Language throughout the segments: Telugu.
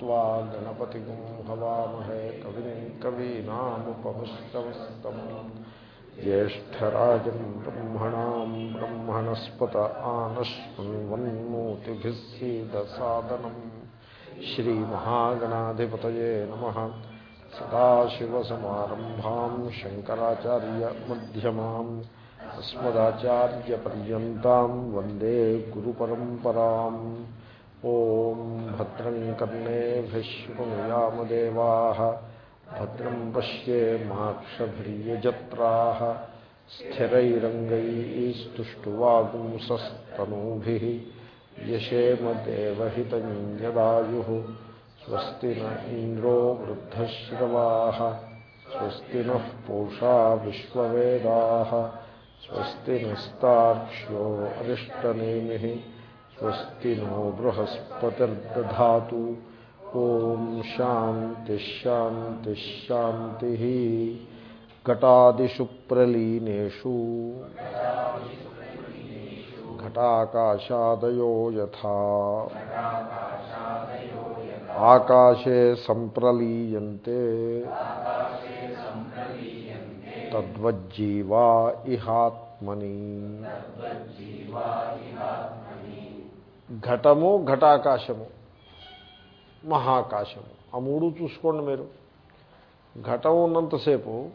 त्वा गणपतिगुं हवामहे कविं कवीनामुपमश्रवस्तमम् ज्येष्ठराजं ब्रह्मणां ब्रह्मणस्पत आनश्वन्वन्मूतिभिः सीदसादनम् श्रीमहागणाधिपतये नमः सदाशिवसमारम्भां शङ्कराचार्यमध्यमाम् अस्मदाचार्यपर्यन्तां वन्दे गुरुपरम्पराम् ॐ भद्रं कर्णेभिश्वनुयामदेवाः भद्रं पश्येमाक्षभिर्यजत्राः स्थिरैरङ्गैस्तुष्टुवागुंसस्तनूभिः यशेमदेवहितं यदायुः स्वस्ति न इन्द्रो वृद्धश्रवाः, स्वस्ति नः पूषा विश्ववेदाः, स्वस्ति नस्तार्क्ष्यो अरिष्टनेमिः। स्वस्ति नो बृहस्पतिर्दधा ओम शांति शांति शांति घटादिषु प्रलीनेषु घटाकाशादयो यथा आकाशे ఘటము ఘటాకాశము మహాకాశము. ఆ మూడు చూసుకోండి మీరు. ఘటం ఉన్నంతసేపు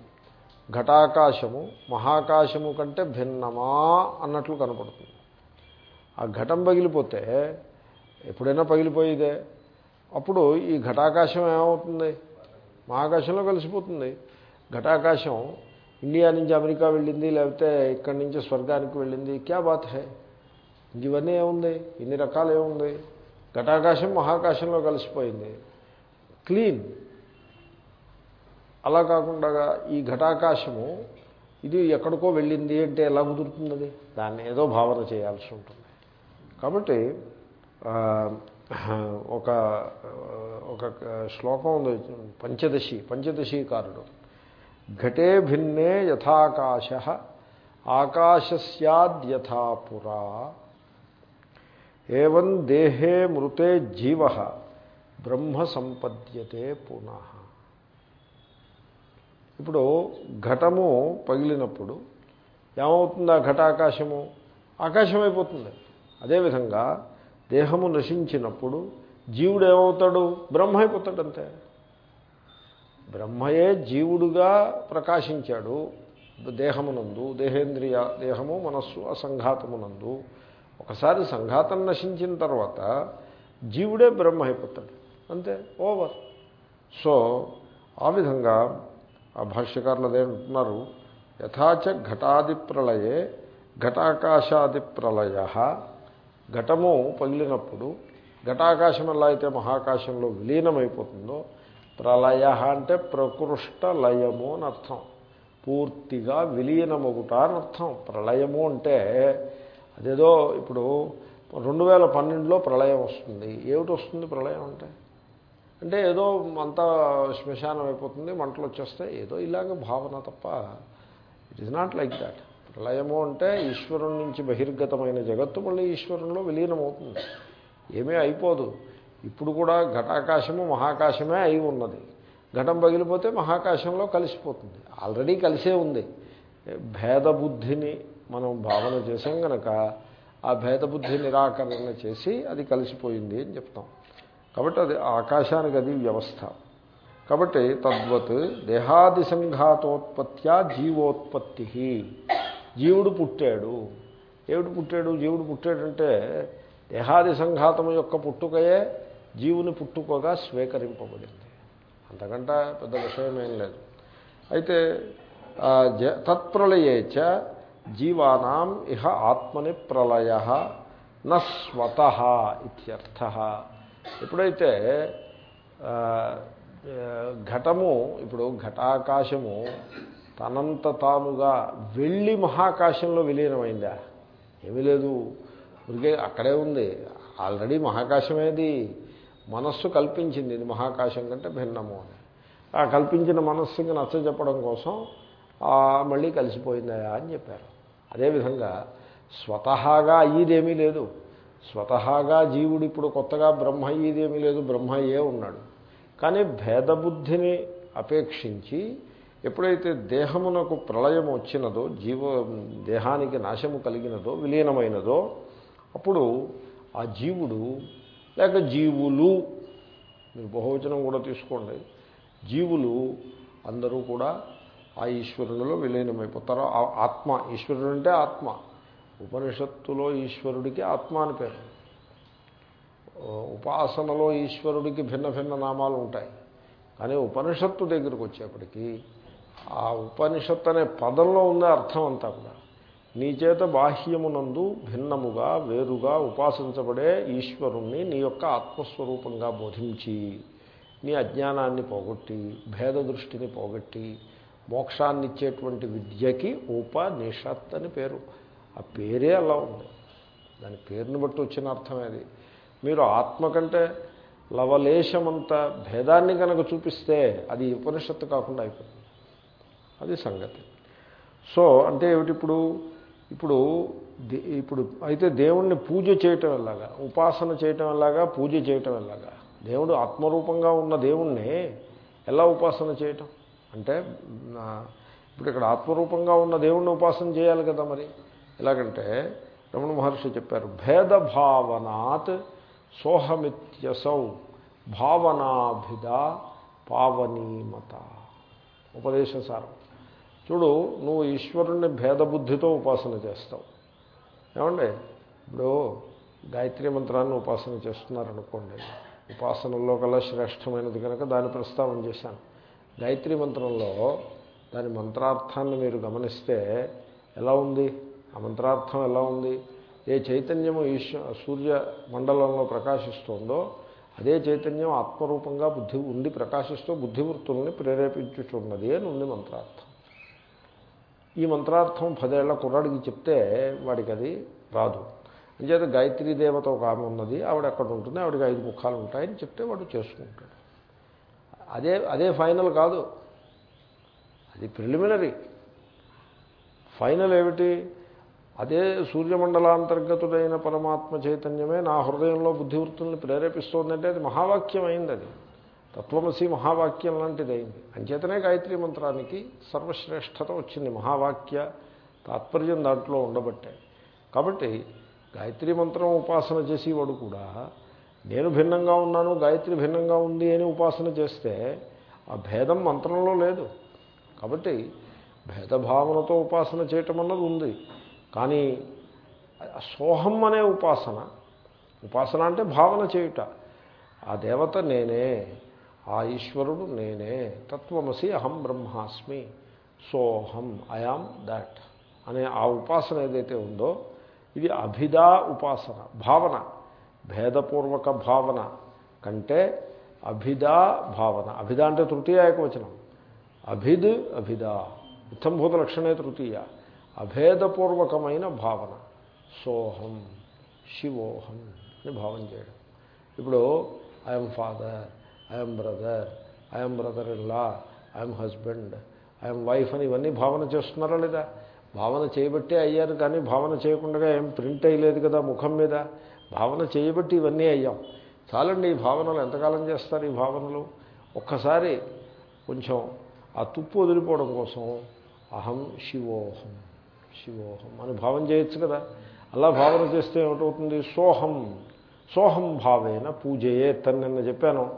ఘటాకాశము మహాకాశము కంటే భిన్నమా అన్నట్లు కనపడుతుంది. ఆ ఘటం పగిలిపోతే ఎప్పుడైనా పగిలిపోయేదే. అప్పుడు ఈ ఘటాకాశం ఏమవుతుంది? మహాకాశంలో కలిసిపోతుంది. ఘటాకాశం ఇండియా నుంచి అమెరికా వెళ్ళింది లేకపోతే ఇక్కడి నుంచి స్వర్గానికి వెళ్ళింది. క్యా బాత్ హే? ఇవన్నీ ఏముంది? ఇన్ని రకాలు ఏముంది? ఘటాకాశం మహాకాశంలో కలిసిపోయింది. క్లీన్. అలా కాకుండా ఈ ఘటాకాశము ఇది ఎక్కడికో వెళ్ళింది అంటే ఎలా కుదురుతుంది అది దాన్ని ఏదో భావన చేయాల్సి ఉంటుంది. కాబట్టి ఒక ఒక శ్లోకం ఉంది. పంచదశి పంచదశీకారుడు. ఘటే భిన్నే యథాకాశ ఆకాశస్యాద్యథాపురా ఏవం దేహే మృతే జీవ బ్రహ్మ సంపద్యతే పునః. ఇప్పుడు ఘటము పగిలినప్పుడు ఏమవుతుంది ఆ ఘటాకాశము? ఆకాశం అయిపోతుంది అదేవిధంగా దేహము నశించినప్పుడు జీవుడు ఏమవుతాడు? బ్రహ్మ అయిపోతాడు అంతే. బ్రహ్మయే జీవుడుగా ప్రకాశించాడు. దేహమునందు దేహేంద్రియ దేహము మనస్సు అసంఘాతమునందు ఒకసారి సంఘాతం నశించిన తర్వాత జీవుడే బ్రహ్మ అయిపోతాడు అంతే ఓవర్. సో ఆ విధంగా ఆ భాష్యకారులు అదేంటున్నారు యథాచ ఘటాది ప్రళయే ఘటాకాశాది ప్రళయ ఘటము పగిలినప్పుడు ఘటాకాశం ఎలా అయితే మహాకాశంలో విలీనమైపోతుందో ప్రళయ అంటే ప్రకృష్ట లయము అని అర్థం. పూర్తిగా విలీనమగుట అని అర్థం. ప్రళయము అంటే అదేదో ఇప్పుడు రెండు వేల పన్నెండులో ప్రళయం వస్తుంది. ఏమిటి వస్తుంది ప్రళయం అంటే? అంటే ఏదో అంతా శ్మశానం అయిపోతుంది మంటలు వచ్చేస్తాయి ఏదో ఇలాగ భావన తప్ప it is not like that ప్రళయము అంటే ఈశ్వరుని నుంచి బహిర్గతమైన జగత్తు మళ్ళీ ఈశ్వరంలో విలీనమవుతుంది. ఏమీ అయిపోదు. ఇప్పుడు కూడా ఘటాకాశము మహాకాశమే అయి ఉన్నది. ఘటం పగిలిపోతే మహాకాశంలో కలిసిపోతుంది. ఆల్రెడీ కలిసే ఉంది. భేదబుద్ధిని మనం భావన చేసాం కనుక ఆ భేదబుద్ధి నిరాకరణ చేసి అది కలిసిపోయింది అని చెప్తాం. కాబట్టి అది ఆకాశానికి అది వ్యవస్థ. కాబట్టి తద్వత్ దేహాది సంఘాతోత్పత్త్యా జీవోత్పత్తి జీవుడు పుట్టాడు. ఏమిటి పుట్టాడు? జీవుడు పుట్టాడంటే దేహాది సంఘాతం యొక్క పుట్టుకయే జీవుని పుట్టుకగా స్వీకరింపబడింది. అంతకంటే పెద్ద విషయమేం లేదు. అయితే తత్ప్రళయేచ జీవానాం ఇహ ఆత్మని ప్రళయ నస్వత ఇత్యర్థ. ఎప్పుడైతే ఘటము ఇప్పుడు ఘటాకాశము తనంత తానుగా వెళ్ళి మహాకాశంలో విలీనమైందా? ఏమీ లేదు. ఊరికే అక్కడే ఉంది. ఆల్రెడీ మహాకాశమేది. మనస్సు కల్పించింది. ఇది మహాకాశం కంటే భిన్నము అని. ఆ కల్పించిన మనస్సుకి నచ్చ చెప్పడం కోసం మళ్ళీ కలిసిపోయిందా అని చెప్పారు. అదేవిధంగా స్వతహాగా అయ్యేదేమీ లేదు. స్వతహాగా జీవుడు ఇప్పుడు కొత్తగా బ్రహ్మ అయ్యేదేమీ లేదు. బ్రహ్మ అయ్యే ఉన్నాడు. కానీ భేదబుద్ధిని అపేక్షించి ఎప్పుడైతే దేహమునకు ప్రళయం వచ్చినదో జీవ దేహానికి నాశము కలిగినదో విలీనమైనదో అప్పుడు ఆ జీవుడు లేక జీవులు మీరు బహువచనం కూడా తీసుకోండి. జీవులు అందరూ కూడా ఆ ఈశ్వరునిలో విలీనమైపోతారు ఆ ఆత్మ ఈశ్వరుడు అంటే ఆత్మ. ఉపనిషత్తులో ఈశ్వరుడికి ఆత్మ అని పేరు. ఉపాసనలో ఈశ్వరుడికి భిన్న భిన్న నామాలు ఉంటాయి. కానీ ఉపనిషత్తు దగ్గరికి వచ్చేప్పటికీ ఆ ఉపనిషత్తు అనే పదంలో ఉందే అర్థం అంతా కూడా నీ చేత బాహ్యమునందు భిన్నముగా వేరుగా ఉపాసించబడే ఈశ్వరుణ్ణి నీ యొక్క ఆత్మస్వరూపంగా బోధించి నీ అజ్ఞానాన్ని పోగొట్టి భేద దృష్టిని పోగొట్టి మోక్షాన్ని ఇచ్చేటువంటి విద్యకి ఉపనిషత్ అని పేరు. ఆ పేరే అలా ఉంది. దాని పేరుని బట్టి వచ్చిన అర్థమేది మీరు ఆత్మ కంటే లవలేశమంత భేదాన్ని కనుక చూపిస్తే అది ఉపనిషత్తు కాకుండా అయిపోతుంది. అది సంగతి. సో అంటే ఏమిటి ఇప్పుడు? ఇప్పుడు ఇప్పుడు అయితే దేవుణ్ణి పూజ చేయటం ఎలాగా? ఉపాసన చేయటం ఎలాగా? పూజ చేయటం ఎలాగా? దేవుడు ఆత్మరూపంగా ఉన్న దేవుణ్ణి ఎలా ఉపాసన చేయటం? అంటే ఇప్పుడు ఇక్కడ ఆత్మరూపంగా ఉన్న దేవుణ్ణి ఉపాసన చేయాలి కదా మరి. ఎలాగంటే రమణ మహర్షి చెప్పారు భేదభావనాత్ సోహమిత్యసౌ భావనాభిద పావనీమత. ఉపదేశసారం చూడు నువ్వు ఈశ్వరుణ్ణి భేదబుద్ధితో ఉపాసన చేస్తావు. ఏమండి? ఇప్పుడు గాయత్రి మంత్రాన్ని ఉపాసన చేస్తున్నారనుకోండి. ఉపాసనల్లో కల్లా శ్రేష్టమైనది కనుక దాన్ని ప్రస్తావన చేశాను. గాయత్రి మంత్రంలో దాని మంత్రార్థాన్ని మీరు గమనిస్తే ఎలా ఉంది? ఆ మంత్రార్థం ఎలా ఉంది? ఏ చైతన్యము ఈశ్వ సూర్య మండలంలో ప్రకాశిస్తుందో అదే చైతన్యం ఆత్మరూపంగా బుద్ధి ఉండి ప్రకాశిస్తూ బుద్ధివృత్తుల్ని ప్రేరేపించుచున్నది అని ఉంది మంత్రార్థం. ఈ మంత్రార్థం పదేళ్ళ కుర్రాడికి చెప్తే వాడికి అది రాదు. అంచేత గాయత్రీ దేవత ఒక ఆమె ఉన్నది ఆవిడ ఎక్కడ ఉంటుంది? ఆవిడకి ఐదు ముఖాలు ఉంటాయని చెప్తే వాడు చేసుకుంటాడు. అదే అదే ఫైనల్ కాదు. అది ప్రిలిమినరీ. ఫైనల్ ఏమిటి? అదే సూర్యమండలాంతర్గతుడైన పరమాత్మ చైతన్యమే నా హృదయంలో బుద్ధివృత్తుల్ని ప్రేరేపిస్తోందంటే అది మహావాక్యం అయింది అది తత్వమసి మహావాక్యం లాంటిది అయింది. అంచేతనే గాయత్రి మంత్రానికి సర్వశ్రేష్టత వచ్చింది. మహావాక్య తాత్పర్యం దాంట్లో ఉండబట్టే. కాబట్టి గాయత్రి మంత్రం ఉపాసన చేసేవాడు కూడా నేను భిన్నంగా ఉన్నాను గాయత్రి భిన్నంగా ఉంది అని ఉపాసన చేస్తే ఆ భేదం మంత్రంలో లేదు. కాబట్టి భేదభావనతో ఉపాసన చేయటం అన్నది ఉంది. కానీ సోహం అనే ఉపాసన ఉపాసన అంటే భావన చేయుట. ఆ దేవత నేనే ఆ ఈశ్వరుడు నేనే తత్వమసి అహం బ్రహ్మాస్మి సోహం ఐఆమ్ దాట్ అనే ఆ ఉపాసన ఏదైతే ఉందో ఇది అభిదా ఉపాసన భావన. భేదపూర్వక భావన కంటే అభిదా భావన. అభిదా అంటే తృతీయ ఏకవచనం. అభిద్ అభిదా ఇత్తంభూత లక్షణే తృతీయ. అభేదపూర్వకమైన భావన. సోహం శివోహం అని భావన చేయడం. ఇప్పుడు I'm father I'm brother I'm brother in law I'm husband I'm wife అని ఇవన్నీ భావన చేస్తున్నారా లేదా? భావన చేయబట్టే అయ్యారు కానీ భావన చేయకుండా ఏం ప్రింట్ అయ్యలేదు కదా ముఖం మీద. భావన చేయబట్టి ఇవన్నీ అయ్యాం. చాలండి ఈ భావనలు. ఎంతకాలం చేస్తారు ఈ భావనలు? ఒక్కసారి కొంచెం ఆ తుప్పు వదిలిపోవడం కోసం అహం శివోహం శివోహం అని భావన చేయొచ్చు కదా. అలా భావన చేస్తే ఏమిటవుతుంది? సోహం సోహం భావేన పూజయే తను నిన్న చెప్పాను.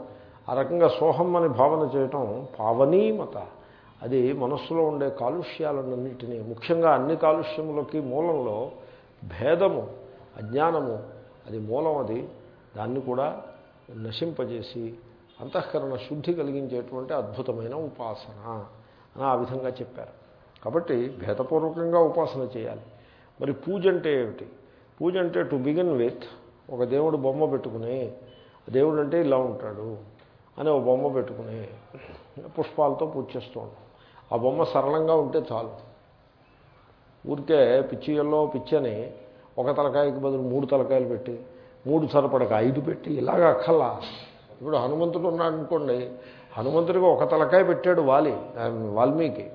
ఆ రకంగా సోహం అని భావన చేయటం పావనీమత. అది మనస్సులో ఉండే కాలుష్యాలన్నింటినీ ముఖ్యంగా అన్ని కాలుష్యములకి మూలంలో భేదము అజ్ఞానము అది మూలం అది. దాన్ని కూడా నశింపజేసి అంతఃకరణ శుద్ధి కలిగించేటువంటి అద్భుతమైన ఉపాసన అని ఆ విధంగా చెప్పారు. కాబట్టి భేదపూర్వకంగా ఉపాసన చేయాలి. మరి పూజ అంటే ఏమిటి? పూజ అంటే టు బిగిన్ విత్ ఒక దేవుడు బొమ్మ పెట్టుకుని దేవుడు అంటే ఇలా ఉంటాడు అని ఒక బొమ్మ పెట్టుకుని పుష్పాలతో పూజ చేస్తూ ఉంటాం. ఆ బొమ్మ సరళంగా ఉంటే చాలు. ఊరికే పిచ్చిల్లో పిచ్చని ఒక తలకాయకి బదులు మూడు తలకాయలు పెట్టి మూడు సరిపడక ఐదు పెట్టి ఇలాగ అక్కల్లా. ఇప్పుడు హనుమంతుడు ఉన్నాడు అనుకోండి హనుమంతుడికి ఒక తలకాయ పెట్టాడు వాలి వాల్మీకి.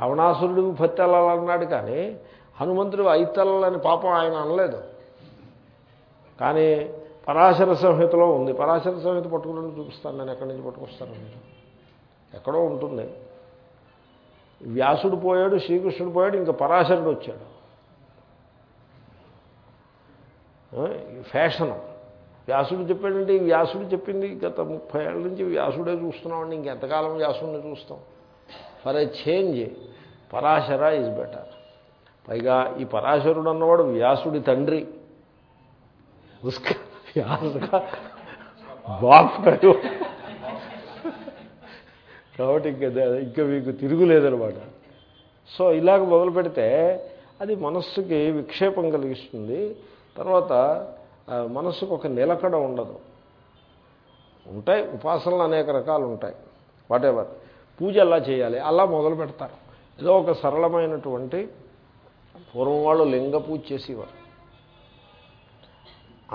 రావణాసురుడు భక్తెలన్నాడు కానీ హనుమంతుడు ఐదు తలని పాపం ఆయన అనలేదు. కానీ పరాశర సంహితలో ఉంది. పరాశర సంహిత పట్టుకుని చూపిస్తాను నేను ఎక్కడి నుంచి పట్టుకొస్తాను మీరు? ఎక్కడో ఉంటుంది. వ్యాసుడు పోయాడు శ్రీకృష్ణుడు పోయాడు ఇంకా పరాశరుడు వచ్చాడు. ఫ్యాషను. వ్యాసుడు చెప్పాడంటే వ్యాసుడు చెప్పింది గత ముప్పై ఏళ్ళ నుంచి వ్యాసుడే చూస్తున్నామండి ఇంకెంతకాలం వ్యాసుడిని చూస్తాం. For a change Parashara is better. పైగా ఈ పరాశరుడు అన్నవాడు వ్యాసుడి తండ్రి. ఉస్క వ్యాసుగా బాపాడు కాబట్టి ఇంకా ఇంకా మీకు తిరుగులేదనమాట సో ఇలాగ మొదలు పెడితే అది మనస్సుకి విక్షేపం కలిగిస్తుంది. తర్వాత మనస్సుకు ఒక నిలకడ ఉండదు. ఉంటాయి ఉపాసనలు అనేక రకాలు ఉంటాయి వాటెవర్ పూజ ఎలా చేయాలి? అలా మొదలు పెడతారు. ఏదో ఒక సరళమైనటువంటి పూర్వం వాళ్ళు లింగ పూజ చేసేవారు.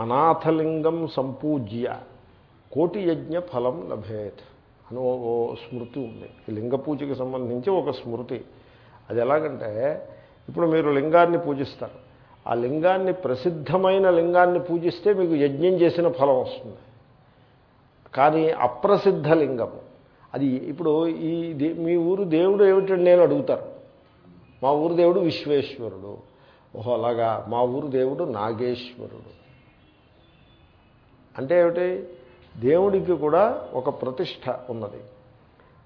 అనాథలింగం సంపూజ్య కోటి యజ్ఞ ఫలం లభేత్ అని ఓ స్మృతి ఉంది. లింగ పూజకి సంబంధించి ఒక స్మృతి. అది ఎలాగంటే ఇప్పుడు మీరు లింగాన్ని పూజిస్తారు. ఆ లింగాన్ని ప్రసిద్ధమైన లింగాన్ని పూజిస్తే మీకు యజ్ఞం చేసిన ఫలం వస్తుంది. కానీ అప్రసిద్ధ లింగం. అది ఇప్పుడు ఈ మీ ఊరు దేవుడు ఏమిటండి నేను అడుగుతారు మా ఊరు దేవుడు విశ్వేశ్వరుడు. ఓహో అలాగా? మా ఊరు దేవుడు నాగేశ్వరుడు. అంటే ఏమిటి? దేవుడికి కూడా ఒక ప్రతిష్ట ఉన్నది.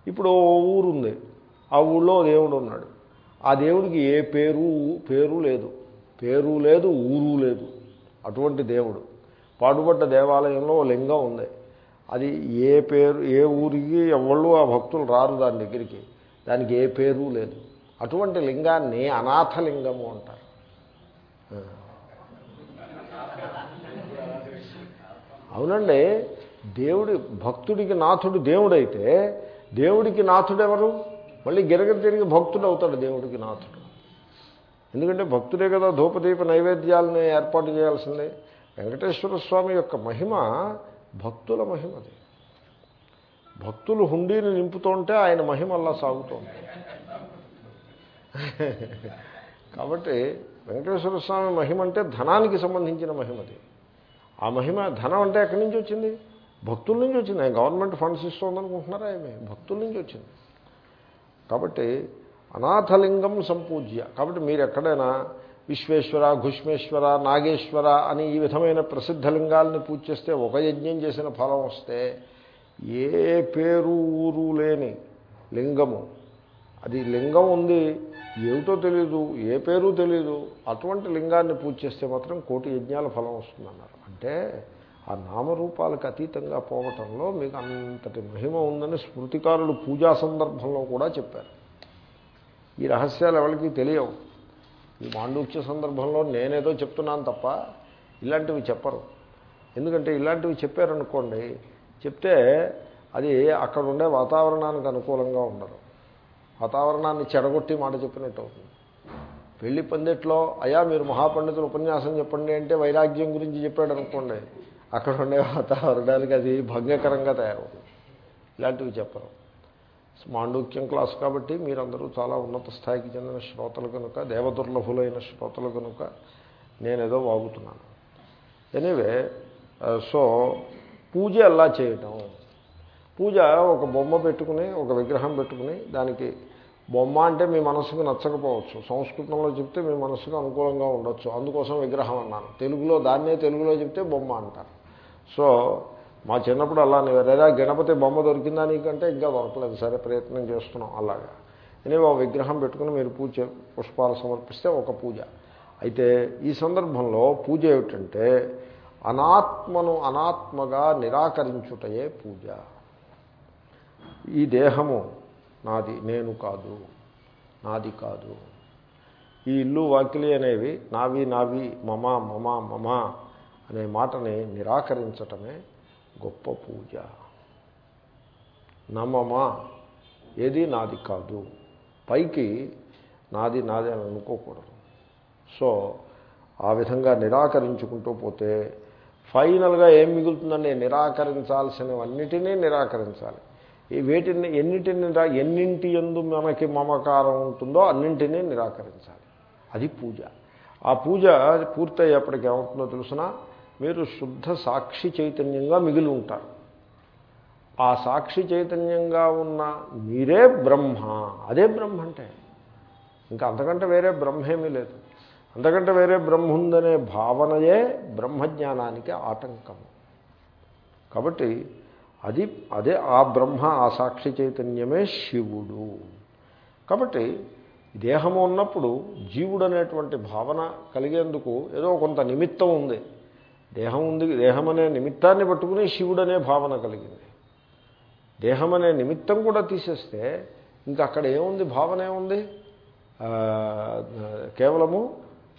ఇప్పుడు ఓ ఊరు ఉంది ఆ ఊళ్ళో దేవుడు ఉన్నాడు. ఆ దేవుడికి ఏ పేరు పేరు లేదు. పేరు లేదు ఊరు లేదు. అటువంటి దేవుడు. పాడుబడ్డ దేవాలయంలో లింగం ఉంది. అది ఏ పేరు ఏ ఊరికి ఎవళ్ళు ఆ భక్తులు రారు దాని దగ్గరికి. దానికి ఏ పేరు లేదు. అటువంటి లింగాన్ని అనాథలింగము అంటారు. అవునండి దేవుడి భక్తుడికి నాథుడు దేవుడైతే దేవుడికి నాథుడు ఎవరు మళ్ళీ గిరగ తిరిగి భక్తుడు అవుతాడు దేవుడికి నాథుడు. ఎందుకంటే భక్తుడే కదా ధూపదీప నైవేద్యాలను ఏర్పాటు చేయాల్సిందే. వెంకటేశ్వర స్వామి యొక్క మహిమ భక్తుల మహిమది. భక్తులు హుండీని నింపుతుంటే ఆయన మహిమ అలా సాగుతోంది. కాబట్టి వెంకటేశ్వర స్వామి మహిమ అంటే ధనానికి సంబంధించిన మహిమది. ఆ మహిమ ధనం అంటే ఎక్కడి నుంచి వచ్చింది? భక్తుల నుంచి వచ్చింది. ఆయన గవర్నమెంట్ ఫండ్స్ ఇస్తుందనుకుంటున్నారా ఏమి భక్తుల నుంచి వచ్చింది. కాబట్టి అనాథలింగం సంపూజ్య. కాబట్టి మీరు ఎక్కడైనా విశ్వేశ్వర ఘుష్మేశ్వర నాగేశ్వర అని ఈ విధమైన ప్రసిద్ధ లింగాలని పూజ చేస్తే ఒక యజ్ఞం చేసిన ఫలం వస్తే ఏ పేరు ఊరు లేని లింగము. అది లింగం ఉంది ఏమిటో తెలీదు ఏ పేరు తెలీదు అటువంటి లింగాన్ని పూజ చేస్తే మాత్రం కోటి యజ్ఞాల ఫలం వస్తుందన్నారు. అంటే ఆ నామరూపాలకు అతీతంగా పోవటంలో మీకు అంతటి మహిమ ఉందని స్మృతికారులు పూజా సందర్భంలో కూడా చెప్పారు. ఈ రహస్యాలు ఎవరికి తెలియవు. ఈ మాండూక్య సందర్భంలో నేనేదో చెప్తున్నాను తప్ప ఇలాంటివి చెప్పరు. ఎందుకంటే ఇలాంటివి చెప్పారనుకోండి చెప్తే అది అక్కడ ఉండే వాతావరణానికి అనుకూలంగా ఉండదు. వాతావరణాన్ని చెడగొట్టి మాట చెప్పినట్టు అవుతుంది. పెళ్ళి పందిట్లో అయా మీరు మహాపండితులు ఉపన్యాసం చెప్పండి అంటే వైరాగ్యం గురించి చెప్పాడు అనుకోండి అక్కడ ఉండే వాతావరణానికి అది భంగకరంగా తయారవుతుంది. ఇలాంటివి చెప్పరు. మాండూక్యం క్లాస్ కాబట్టి మీరందరూ చాలా ఉన్నత స్థాయికి చెందిన శ్రోతలు కనుక దేవదుర్లభులైన శ్రోతలు కనుక నేనేదో వాగుతున్నాను. ఎనీవే సో పూజ ఎలా చేయటం? పూజ ఒక బొమ్మ పెట్టుకుని ఒక విగ్రహం పెట్టుకుని దానికి బొమ్మ అంటే మీ మనసుకు నచ్చకపోవచ్చు. సంస్కృతంలో చెప్తే మీ మనసుకు అనుకూలంగా ఉండొచ్చు. అందుకోసం విగ్రహం అన్నాను. తెలుగులో దాన్నే తెలుగులో చెప్తే బొమ్మ అంటారు. సో మా చిన్నప్పుడు అలా లేదా గణపతి బొమ్మ దొరికిందా నీకంటే ఇంకా దొరకలేదు. సరే ప్రయత్నం చేస్తున్నాం అలాగా. ఎనివే విగ్రహం పెట్టుకుని మీరు పూజ పుష్పాలు సమర్పిస్తే ఒక పూజ. అయితే ఈ సందర్భంలో పూజ ఏమిటంటే అనాత్మను అనాత్మగా నిరాకరించుటయే పూజ. ఈ దేహము నాది నేను కాదు నాది కాదు. ఈ ఇల్లు వాకిలి అనేవి నావి నావి మమ మమ మమ అనే మాటని నిరాకరించటమే గొప్ప పూజ. నమమా. ఏది నాది కాదు. పైకి నాది నాది అని అనుకోకూడదు. సో ఆ విధంగా నిరాకరించుకుంటూ పోతే ఫైనల్గా ఏం మిగులుతుందండి? నిరాకరించాల్సినవన్నిటినీ నిరాకరించాలి. ఈ వేటిని ఎన్నిటిని ఎన్నింటి ఎందు మనకి మమకారం ఉంటుందో అన్నింటినీ నిరాకరించాలి. అది పూజ. ఆ పూజ పూర్తయ్యేప్పటికి ఏమవుతుందో తెలుసిన? మీరు శుద్ధ సాక్షి చైతన్యంగా మిగిలి ఉంటారు. ఆ సాక్షి చైతన్యంగా ఉన్న మీరే బ్రహ్మ. అదే బ్రహ్మ అంటే. ఇంకా అంతకంటే వేరే బ్రహ్మేమీ లేదు. అంతకంటే వేరే బ్రహ్మ ఉందనే భావనయే బ్రహ్మజ్ఞానానికి ఆటంకము కాబట్టి అది అదే ఆ బ్రహ్మ ఆ సాక్షి చైతన్యమే శివుడు. కాబట్టి దేహము ఉన్నప్పుడు జీవుడు అనేటువంటి భావన కలిగేందుకు ఏదో కొంత నిమిత్తం ఉంది. దేహం ఉంది దేహం అనే నిమిత్తాన్ని పట్టుకుని శివుడు అనే భావన కలిగింది. దేహం అనే నిమిత్తం కూడా తీసేస్తే ఇంకా అక్కడ ఏముంది భావన ఏముంది? కేవలము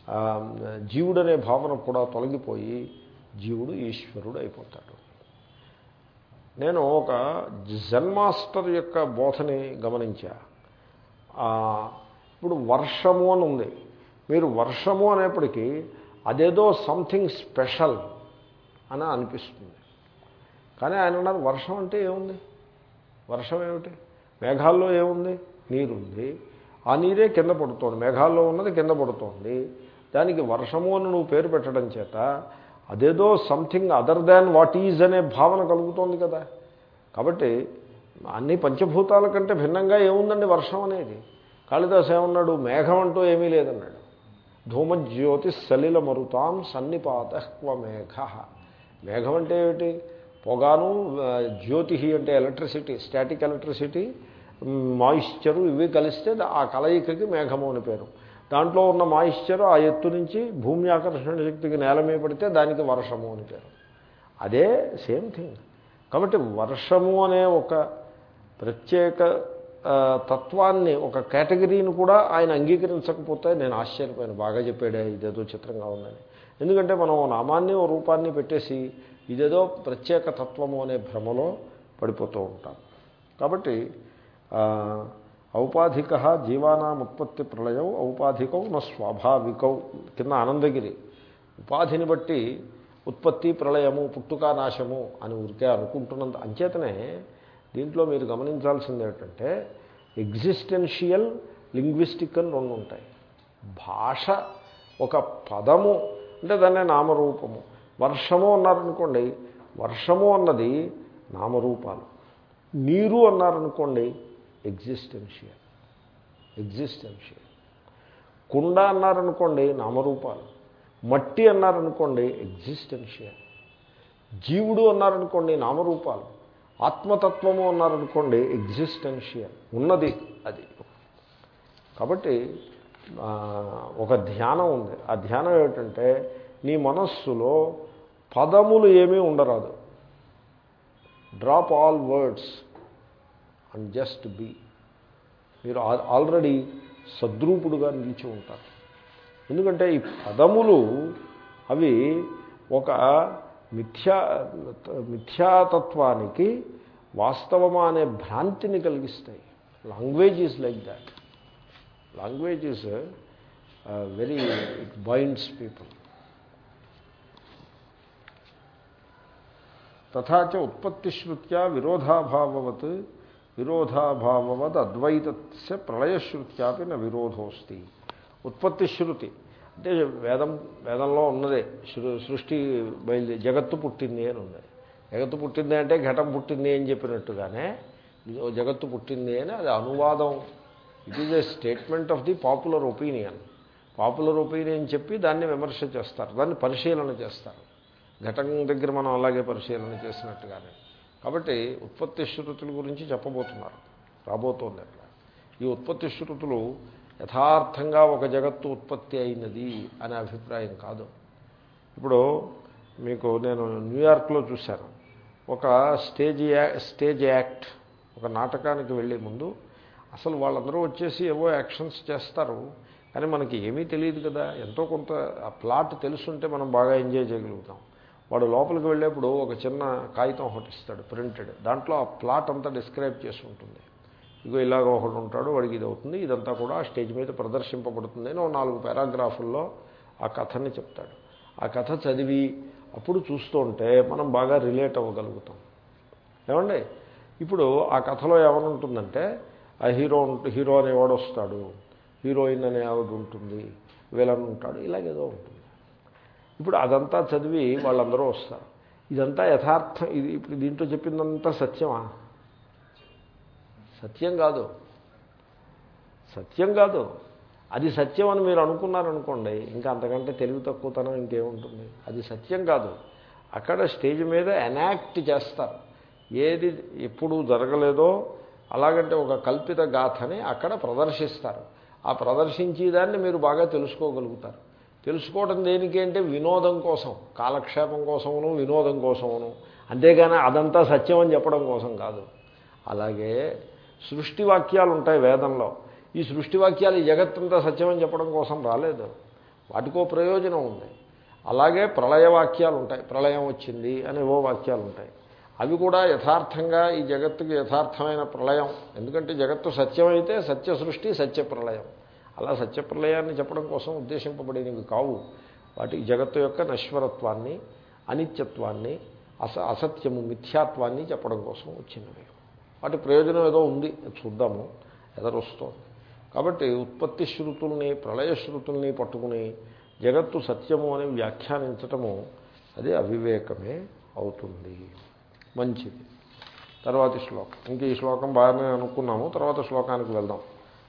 జీవుడు జీవుడనే భావన కూడా తొలగిపోయి జీవుడు ఈశ్వరుడు అయిపోతాడు. నేను ఒక జన్మాస్టర్ యొక్క బోధని గమనించా. ఇప్పుడు వర్షము అని ఉంది మీరు వర్షము అనేప్పటికీ అదేదో సంథింగ్ స్పెషల్ అని అనిపిస్తుంది. కానీ ఆయన అన్నారు వర్షం అంటే ఏముంది? వర్షం ఏమిటి? మేఘాల్లో ఏముంది? నీరుంది. ఆ నీరే కింద పడుతోంది. మేఘాల్లో ఉన్నది కింద పడుతోంది. దానికి వర్షము అని నువ్వు పేరు పెట్టడం చేత అదేదో something other than what is అనే భావన కలుగుతోంది కదా. కాబట్టి అన్ని పంచభూతాల కంటే భిన్నంగా ఏముందండి వర్షం అనేది? కాళిదాస్ ఏమన్నాడు? మేఘం అంటూ ఏమీ లేదన్నాడు. ధూమజ్యోతి సలిల మరుతాం సన్నిపాత క్వ మేఘ మేఘం అంటే ఏమిటి? పొగాను జ్యోతి అంటే ఎలక్ట్రిసిటీ స్టాటిక్ ఎలక్ట్రిసిటీ మాయిశ్చరు ఇవి కలిస్తే ఆ కలయికకి మేఘము అని పేరు. దాంట్లో ఉన్న మాయిశ్చరు ఆ ఎత్తు నుంచి భూమి ఆకర్షణ శక్తికి నేల మీద పడితే దానికి వర్షము అని పేరు. అదే సేమ్ థింగ్. కాబట్టి వర్షము అనే ఒక ప్రత్యేక తత్వాన్ని ఒక కేటగిరీని కూడా ఆయన అంగీకరించకపోతే నేను ఆశ్చర్యపోయాను. బాగా చెప్పాడే ఇదేదో చిత్రంగా ఉందని. ఎందుకంటే మనం నామాన్ని ఓ రూపాన్ని పెట్టేసి ఇదేదో ప్రత్యేక తత్వము అనే భ్రమలో పడిపోతూ ఉంటాం. కాబట్టి ఔపాధిక జీవానాం ఉత్పత్తి ప్రళయం ఔపాధికం నా స్వాభావికం కింద ఆనందగిరి. ఉపాధిని బట్టి ఉత్పత్తి ప్రళయము పుట్టుక నాశము అని ఊరికే అనుకుంటున్నంత అంచేతనే దీంట్లో మీరు గమనించాల్సింది ఏంటంటే ఎగ్జిస్టెన్షియల్ లింగ్విస్టిక్ అని రెండు ఉంటాయి. భాష ఒక పదము అంటే దాన్నే నామరూపము. వర్షము అన్నారనుకోండి వర్షము అన్నది నామరూపాలు. నీరు అన్నారనుకోండి ఎగ్జిస్టెన్షియల్ ఎగ్జిస్టెన్షియల్ కుండ అన్నారనుకోండి నామరూపాలు. మట్టి అన్నారనుకోండి ఎగ్జిస్టెన్షియల్ జీవుడు అన్నారనుకోండి నామరూపాలు. ఆత్మతత్వము అన్నారనుకోండి ఎగ్జిస్టెన్షియల్ ఉన్నది అది. కాబట్టి ఒక ధ్యానం ఉంది. ఆ ధ్యానం ఏమిటంటే నీ మనస్సులో పదములు ఏమీ ఉండరాదు. Drop all words and just be. మీరు ఆల్- ఆల్రెడీ సద్రూపుడుగా నిలిచి ఉంటారు. ఎందుకంటే ఈ పదములు అవి ఒక మిథ్యా మిథ్యాతత్వానికి వాస్తవమా అనే భ్రాంతిని కలిగిస్తాయి language is like that language is very it binds people తథాచ ఉత్పత్తిశ్రుత్యా విరోధాభావవత్ విరోధాభావవద్ అద్వైతస్య ప్రళయశ్రుత్యాపి న విరోధోస్తి ఉత్పత్తి శృతి అంటే వేదం వేదంలో ఉన్నదే. సృ- సృష్టి బయలుదేరి జగత్తు పుట్టింది అని ఉంది జగత్తు పుట్టింది అంటే ఘటం పుట్టింది అని చెప్పినట్టుగానే జగత్తు పుట్టింది అని అది అనువాదం. It is a statement of the popular opinion popular opinion చెప్పి దాన్ని విమర్శ చేస్తారు దాన్ని పరిశీలన చేస్తారు. ఘటం దగ్గర మనం అలాగే పరిశీలన చేసినట్టుగానే. కాబట్టి ఉత్పత్తి శృతుల గురించి చెప్పబోతున్నారు రాబోతోంది అక్కడ ఈ ఉత్పత్తి శృతులు యథార్థంగా ఒక జగత్తు ఉత్పత్తి అయినది అనే అభిప్రాయం కాదు. ఇప్పుడు మీకు నేను న్యూయార్క్లో చూశాను. ఒక స్టేజ్ యా స్టేజ్ యాక్ట్ ఒక నాటకానికి వెళ్ళే ముందు అసలు వాళ్ళందరూ వచ్చేసి ఏవో యాక్షన్స్ చేస్తారు కానీ మనకి ఏమీ తెలియదు కదా. ఎంతో కొంత ఆ ప్లాట్ తెలుసుంటే మనం బాగా ఎంజాయ్ చేయగలుగుతాం. వాడు లోపలికి వెళ్ళేప్పుడు ఒక చిన్న కాగితం ఒకటి ఇస్తాడు ప్రింటెడ్. దాంట్లో ఆ ప్లాట్ అంతా డిస్క్రైబ్ చేసి ఉంటుంది ఇగో ఇలాగ ఒకడు ఉంటాడు వాడికి ఇది అవుతుంది ఇదంతా కూడా ఆ స్టేజ్ మీద ప్రదర్శింపబడుతుంది అని ఓ నాలుగు పారాగ్రాఫుల్లో ఆ కథని చెప్తాడు. ఆ కథ చదివి అప్పుడు చూస్తూ ఉంటే మనం బాగా రిలేట్ అవ్వగలుగుతాం. ఏమండి? ఇప్పుడు ఆ కథలో ఏమనుంటుందంటే ఆ హీరో హీరో అనేవాడు వస్తాడు హీరోయిన్ అనే ఆవిడ ఉంటుంది విలన్ ఉంటాడు ఇలాగేదో ఉంటుంది. ఇప్పుడు అదంతా చదివి వాళ్ళందరూ వస్తారు. ఇదంతా యథార్థం ఇది ఇప్పుడు దీంట్లో చెప్పిందంతా సత్యమా? సత్యం కాదు. సత్యం కాదు. అది సత్యం అని మీరు అనుకున్నారనుకోండి ఇంకా అంతకంటే తెలివి తక్కువతనం ఇంకేముంటుంది? అది సత్యం కాదు. అక్కడ స్టేజ్ మీద ఎనాక్ట్ చేస్తారు. ఏది ఎప్పుడు జరగలేదో అలాగంటే ఒక కల్పిత గాథని అక్కడ ప్రదర్శిస్తారు. ఆ ప్రదర్శించేదాన్ని మీరు బాగా తెలుసుకోగలుగుతారు. తెలుసుకోవడం దేనికి అంటే వినోదం కోసం కాలక్షేపం కోసమును వినోదం కోసమును. అంతేగాని అదంతా సత్యం అని చెప్పడం కోసం కాదు. అలాగే సృష్టి వాక్యాలు ఉంటాయి వేదంలో. ఈ సృష్టి వాక్యాలు జగత్తంతా సత్యం అని చెప్పడం కోసం రాలేదు. వాటికో ప్రయోజనం ఉంది. అలాగే ప్రళయ వాక్యాలు ఉంటాయి ప్రళయం వచ్చింది అని ఓ వాక్యాలు ఉంటాయి అవి కూడా యథార్థంగా ఈ జగత్తుకి యథార్థమైన ప్రళయం. ఎందుకంటే జగత్తు సత్యమైతే సత్య సృష్టి సత్య ప్రళయం. అలా సత్య ప్రళయాన్ని చెప్పడం కోసం ఉద్దేశింపబడినవి కావు. వాటి జగత్తు యొక్క నశ్వరత్వాన్ని అనిత్యత్వాన్ని అస అసత్యము మిథ్యాత్వాన్ని చెప్పడం కోసం వచ్చినవి. వాటి ప్రయోజనం ఏదో ఉంది. చూద్దాము. ఎదరొస్తోంది. కాబట్టి ఉత్పత్తి శృతుల్ని ప్రళయ శృతుల్ని పట్టుకుని జగత్తు సత్యము అని వ్యాఖ్యానించటము అది అవివేకమే అవుతుంది. మంచిది. తర్వాతి శ్లోకం. ఇంక ఈ శ్లోకం బాగానే అనుకున్నాము. తర్వాత శ్లోకానికి వెళ్దాం.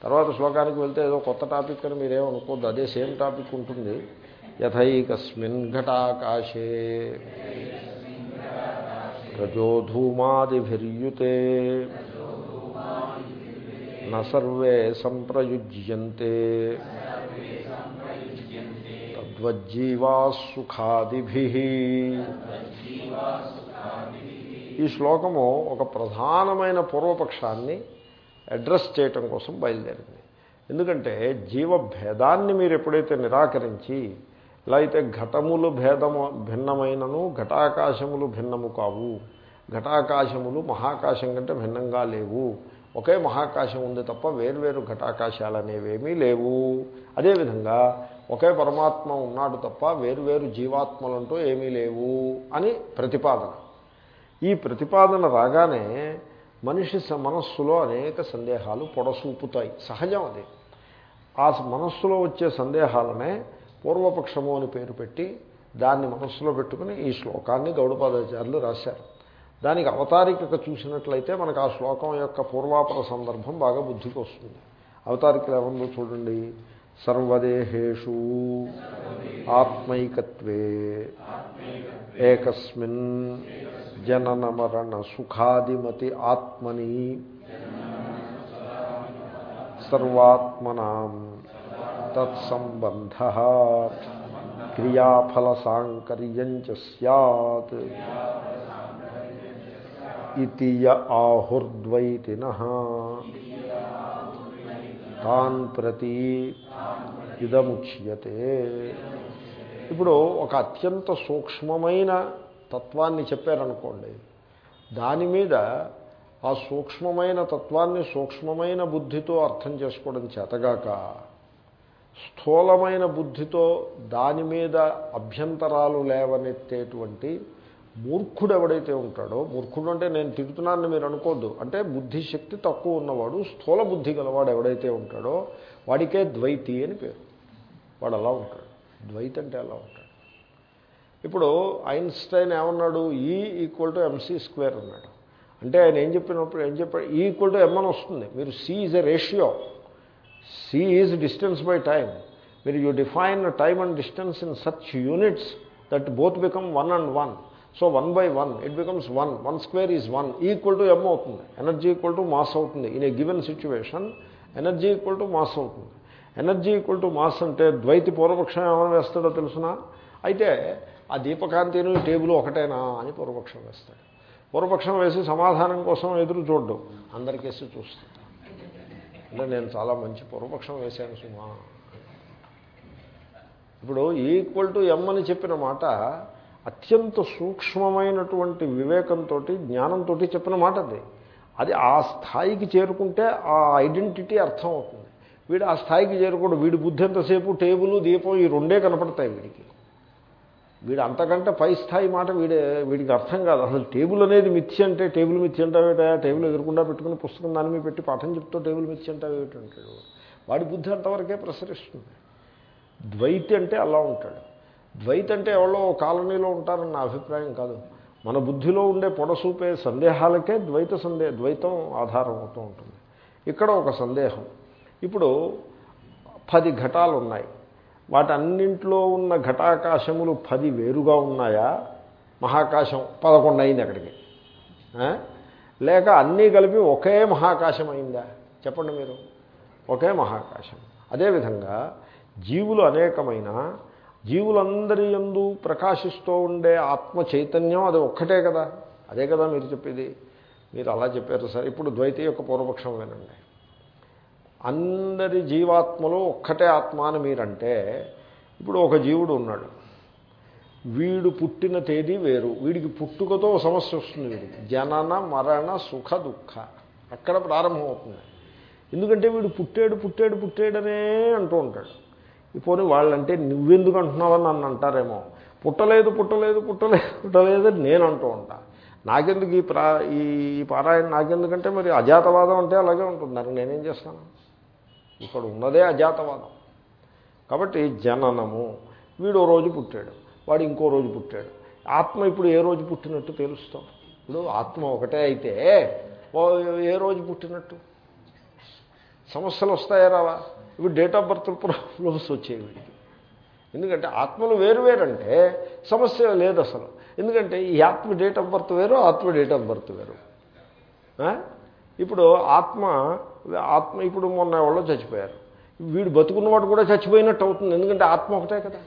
తర్వాత శ్లోకానికి వెళ్తే ఏదో కొత్త టాపిక్ అని మీరేమనుకోద్దు అదే సేమ్ టాపిక్ ఉంటుంది. యథైకస్మిన్ ఘటాకాశే. రజోధూమాదిభిర్యుతే నర్వే సంప్రయుజ్యంతే. తద్వజ్జీవా సుఖాదిభి ఈ శ్లోకము ఒక ప్రధానమైన పూర్వపక్షాన్ని అడ్రస్ చేయటం కోసం బయలుదేరింది. ఎందుకంటే జీవభేదాన్ని మీరు ఎప్పుడైతే నిరాకరించి ఇలా అయితే ఘటములు భేదము భిన్నమైనను ఘటాకాశములు భిన్నము కావు. ఘటాకాశములు మహాకాశం కంటే భిన్నంగా లేవు. ఒకే మహాకాశం ఉంది తప్ప వేర్వేరు ఘటాకాశాలు అనేవేమీ లేవు అదేవిధంగా ఒకే పరమాత్మ ఉన్నాడు తప్ప వేరువేరు జీవాత్మలంటూ ఏమీ లేవు అని ప్రతిపాదన. ఈ ప్రతిపాదన రాగానే మనిషి మనస్సులో అనేక సందేహాలు పొడసూపుతాయి. సహజం అది. ఆ మనస్సులో వచ్చే సందేహాలనే పూర్వపక్షము అని పేరు పెట్టి దాన్ని మనస్సులో పెట్టుకుని ఈ శ్లోకాన్ని గౌడపాదాచార్యులు రాశారు. దానికి అవతారికక చూసినట్లయితే మనకు ఆ శ్లోకం యొక్క పూర్వాపర సందర్భం బాగా బుద్ధికి వస్తుంది. అవతారికలు ఏమన్నా చూడండి. సర్వదేహేషు ఆత్మైకత్వే ఏకస్మిన్ జనన మరణ సుఖాదిమతి ఆత్మని సర్వాత్మనాం తత్సంబంధ క్రియాఫల సాంకర్యం సత్ ఇతియ ఆహుర్ద్వైతిన తాన్ ప్రతి ఇదముచ్యతే. ఇప్పుడు ఒక అత్యంత సూక్ష్మమైన తత్వాన్ని చెప్పారనుకోండి దాని మీద ఆ సూక్ష్మమైన తత్వాన్ని సూక్ష్మమైన బుద్ధితో అర్థం చేసుకోవడం చేతగాక స్థూలమైన బుద్ధితో దాని మీద అభ్యంతరాలు లేవనెత్తేటువంటి మూర్ఖుడు ఎవడైతే ఉంటాడో మూర్ఖుడు అంటే నేను తిడుతున్నానని మీరు అనుకోద్దు. అంటే బుద్ధిశక్తి తక్కువ ఉన్నవాడు స్థూల బుద్ధి గలవాడు ఎవడైతే ఉంటాడో వాడికే ద్వైతి అని పేరు. వాడు అలా ఉంటాడు. ద్వైతి అంటే అలా ఉంటాడు. ఇప్పుడు ఐన్స్టైన్ ఏమన్నాడు? ఈ ఈక్వల్ టు ఎంసీ స్క్వేర్ అన్నాడు. అంటే ఆయన ఏం చెప్పినప్పుడు ఏం చెప్పాడు? ఈ ఈక్వల్ టు ఎం అని వస్తుంది. మీరు C is a ratio C is distance by time మీరు you define time and distance in such units that both become one and one so one by one it becomes one one square is one equal to M అవుతుంది. ఎనర్జీ ఈక్వల్ టు మాస్ అవుతుంది. In a given situation energy equal to mass అవుతుంది. ఎనర్జీ ఈక్వల్ టు మాస్ అంటే ద్వైతి పూర్వపక్షం ఏమైనా వేస్తాడో తెలుసునా? అయితే ఆ దీపకాంతిను టేబుల్ ఒకటేనా అని పూర్వపక్షం వేస్తాడు. పూర్వపక్షం వేసి సమాధానం కోసం ఎదురు చూడ్డం. అందరికేసి చూస్తుంది. అంటే నేను చాలా మంచి పూర్వపక్షం వేశాను సుమా. ఇప్పుడు ఈక్వల్ టు ఎమ్ అని చెప్పిన మాట అత్యంత సూక్ష్మమైనటువంటి వివేకంతో జ్ఞానంతో చెప్పిన మాట అది. అది ఆ స్థాయికి చేరుకుంటే ఆ ఐడెంటిటీ అర్థం అవుతుంది వీడు ఆ స్థాయికి చేరుకోడు వీడి బుద్ధి ఎంతసేపు టేబుల్ దీపం ఈ రెండే కనపడతాయి వీడికి. వీడు అంతకంటే పై స్థాయి మాట వీడే వీడికి అర్థం కాదు. అసలు టేబుల్ అనేది మిచ్చి అంటే టేబుల్ మిచ్చి అంటావేటా టేబుల్ ఎదురుకుండా పెట్టుకుని పుస్తకం దాని మీద పెట్టి పాఠం చెప్తూ టేబుల్ మిథ్య అంటావేటంటాడు వాడి బుద్ధి అంతవరకే ప్రసరిస్తుంది. ద్వైతి అంటే అలా ఉంటాడు. ద్వైత అంటే ఎవరో కాలనీలో ఉంటారని నా అభిప్రాయం కాదు. మన బుద్ధిలో ఉండే పొడసూపే సందేహాలకే ద్వైత సందే ద్వైతం ఆధారం అవుతూ ఉంటుంది. ఇక్కడ ఒక సందేహం. ఇప్పుడు పది ఘటాలు ఉన్నాయి వాటన్నింట్లో ఉన్న ఘటాకాశములు పది వేరుగా ఉన్నాయా? మహాకాశం పదకొండు అయింది అక్కడికి. లేక అన్నీ కలిపి ఒకే మహాకాశం అయిందా? చెప్పండి మీరు. ఒకే మహాకాశం. అదేవిధంగా జీవులు అనేకమైన జీవులందరి యందు ప్రకాశిస్తూ ఉండే ఆత్మ చైతన్యం అది ఒక్కటే కదా? అదే కదా మీరు చెప్పేది. మీరు అలా చెప్పారు సార్. ఇప్పుడు ద్వైత యొక్క పూర్వపక్షం వినండి. అందరి జీవాత్మలు ఒక్కటే ఆత్మ అని మీరంటే ఇప్పుడు ఒక జీవుడు ఉన్నాడు. వీడు పుట్టిన తేదీ వేరు. వీడికి పుట్టుకతో సమస్య వస్తుంది వీడికి. జనన మరణ సుఖ దుఃఖ. అక్కడ ప్రారంభమవుతుంది. ఎందుకంటే వీడు పుట్టాడు పుట్టాడు పుట్టాడనే అంటూ ఉంటాడు. పోనీ వాళ్ళంటే నువ్వెందుకు అంటున్నావని నన్ను అంటారేమో. పుట్టలేదు పుట్టలేదు పుట్టలేదు పుట్టలేదు నేను అంటూ ఉంటాను నాకెందుకు ఈ ప్రా ఈ ఈ పారాయణ నాకెందుకంటే మరి అజాతవాదం అంటే అలాగే ఉంటుంది. దానికి నేనేం చేస్తాను? ఇక్కడ ఉన్నదే అజాతవాదం. కాబట్టి జననము వీడు రోజు పుట్టాడు వాడు ఇంకో రోజు పుట్టాడు. ఆత్మ ఇప్పుడు ఏ రోజు పుట్టినట్టు తెలుస్తాం. ఇప్పుడు ఆత్మ ఒకటే అయితే ఓ ఏ రోజు పుట్టినట్టు? సమస్యలు వస్తాయా రావా? ఇవి డేట్ ఆఫ్ బర్త్ ప్రాబ్లమ్స్ వచ్చాయి వీడికి ఎందుకంటే ఆత్మలు వేరు వేరంటే సమస్య లేదు అసలు. ఎందుకంటే ఈ ఆత్మ డేట్ ఆఫ్ బర్త్ వేరు ఆత్మ డేట్ ఆఫ్ బర్త్ వేరు. ఇప్పుడు ఆత్మ ఆత్మ ఇప్పుడు మొన్న వాళ్ళు చచ్చిపోయారు. వీడు బతుకున్నవాడు కూడా చచ్చిపోయినట్టు అవుతుంది. ఎందుకంటే ఆత్మ ఒకటే కదా.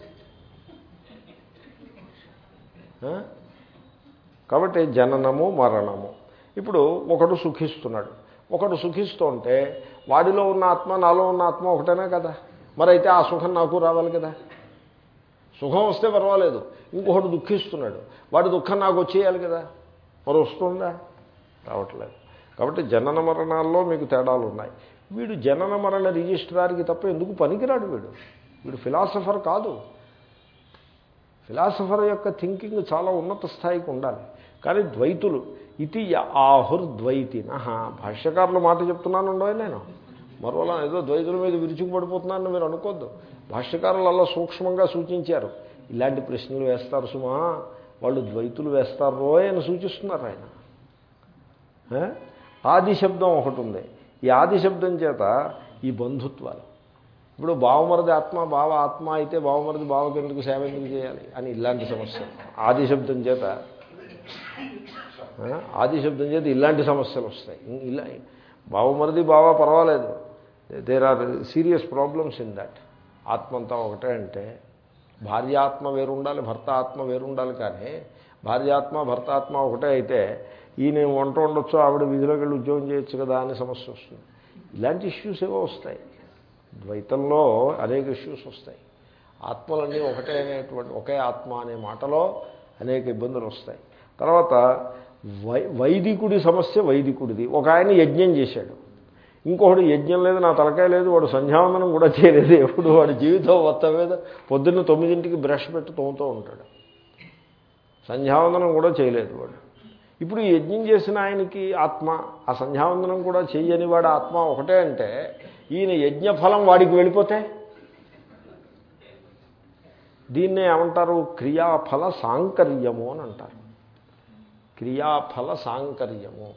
కాబట్టి జననము మరణము. ఇప్పుడు ఒకడు సుఖిస్తున్నాడు. ఒకడు సుఖిస్తుంటే వాడిలో ఉన్న ఆత్మ నాలో ఉన్న ఆత్మ ఒకటేనా కదా? మరి అయితే ఆ సుఖం నాకు రావాలి కదా? సుఖం వస్తే పర్వాలేదు. ఇంకొకడు దుఃఖిస్తున్నాడు. వాడి దుఃఖం నాకు వచ్చేయాలి కదా? మరి వస్తుందా? రావట్లేదు. కాబట్టి జనన మరణాల్లో మీకు తేడాలు ఉన్నాయి. వీడు జనన మరణ రిజిస్ట్రార్కి తప్ప ఎందుకు పనికిరాడు వీడు? వీడు ఫిలాసఫర్ కాదు. ఫిలాసఫర్ యొక్క థింకింగ్ చాలా ఉన్నత స్థాయికి ఉండాలి. కానీ ద్వైతులు ఇది ఆహుర్ద్వైతిన భాష్యకారుల మాట చెప్తున్నాను ఉండవు నేను. మరోలా ఏదో ద్వైతుల మీద విరుచుకు పడిపోతున్నానని మీరు అనుకోద్దు. భాష్యకారులు అలా సూక్ష్మంగా సూచించారు. ఇలాంటి ప్రశ్నలు వేస్తారు సుమా. వాళ్ళు ద్వైతులు వేస్తారో అని సూచిస్తున్నారు ఆయన. ఆది శబ్దం ఒకటి ఉంది ఈ ఆది శబ్దం చేత ఈ బంధుత్వాలు. ఇప్పుడు బావమరది ఆత్మ బావ ఆత్మ అయితే బావమరది బావకి ఎందుకు సేవ ఎందుకు చేయాలి అని ఇలాంటి సమస్య ఆది శబ్దం చేత ఆదిశబ్దం ఆది శబ్దం చేత ఇలాంటి సమస్యలు వస్తాయి. ఇలా బావమరది బావ పర్వాలేదు. There are serious problems in that ఆత్మంతా ఒకటే అంటే భార్య ఆత్మ వేరు ఉండాలి భర్త ఆత్మ వేరు ఉండాలి కానీ భార్యాత్మ భర్తాత్మ ఒకటే అయితే ఈయన వంట ఉండొచ్చు ఆవిడ విధిలోకి వెళ్ళి ఉద్యోగం చేయొచ్చు కదా అనే సమస్య వస్తుంది. ఇలాంటి ఇష్యూస్ ఏవో వస్తాయి. ద్వైతంలో అనేక ఇష్యూస్ వస్తాయి. ఆత్మలన్నీ ఒకటే అనేటువంటి ఒకే ఆత్మ అనే మాటలో అనేక ఇబ్బందులు వస్తాయి. తర్వాత వై వైదికుడి సమస్య వైదికుడిది. ఒక ఆయన యజ్ఞం చేశాడు. ఇంకొకడు యజ్ఞం లేదు నా తలకాయ లేదు వాడు సంధ్యావందనం కూడా చేయలేదు. ఎప్పుడు వాడి జీవితం వత్త మీద పొద్దున్న తొమ్మిదింటికి బ్రష్ పెట్టి తోముతూ ఉంటాడు. సంధ్యావందనం కూడా చేయలేదు వాడు. ఇప్పుడు ఈ యజ్ఞం చేసిన ఆయనకి ఆత్మ ఆ సంధ్యావందనం కూడా చెయ్యని వాడు ఆత్మ ఒకటే అంటే ఈయన యజ్ఞఫలం వాడికి వెళ్ళిపోతే? దీన్నే ఏమంటారు? క్రియాఫల సాంకర్యము అని అంటారు. క్రియాఫల సాంకర్యము.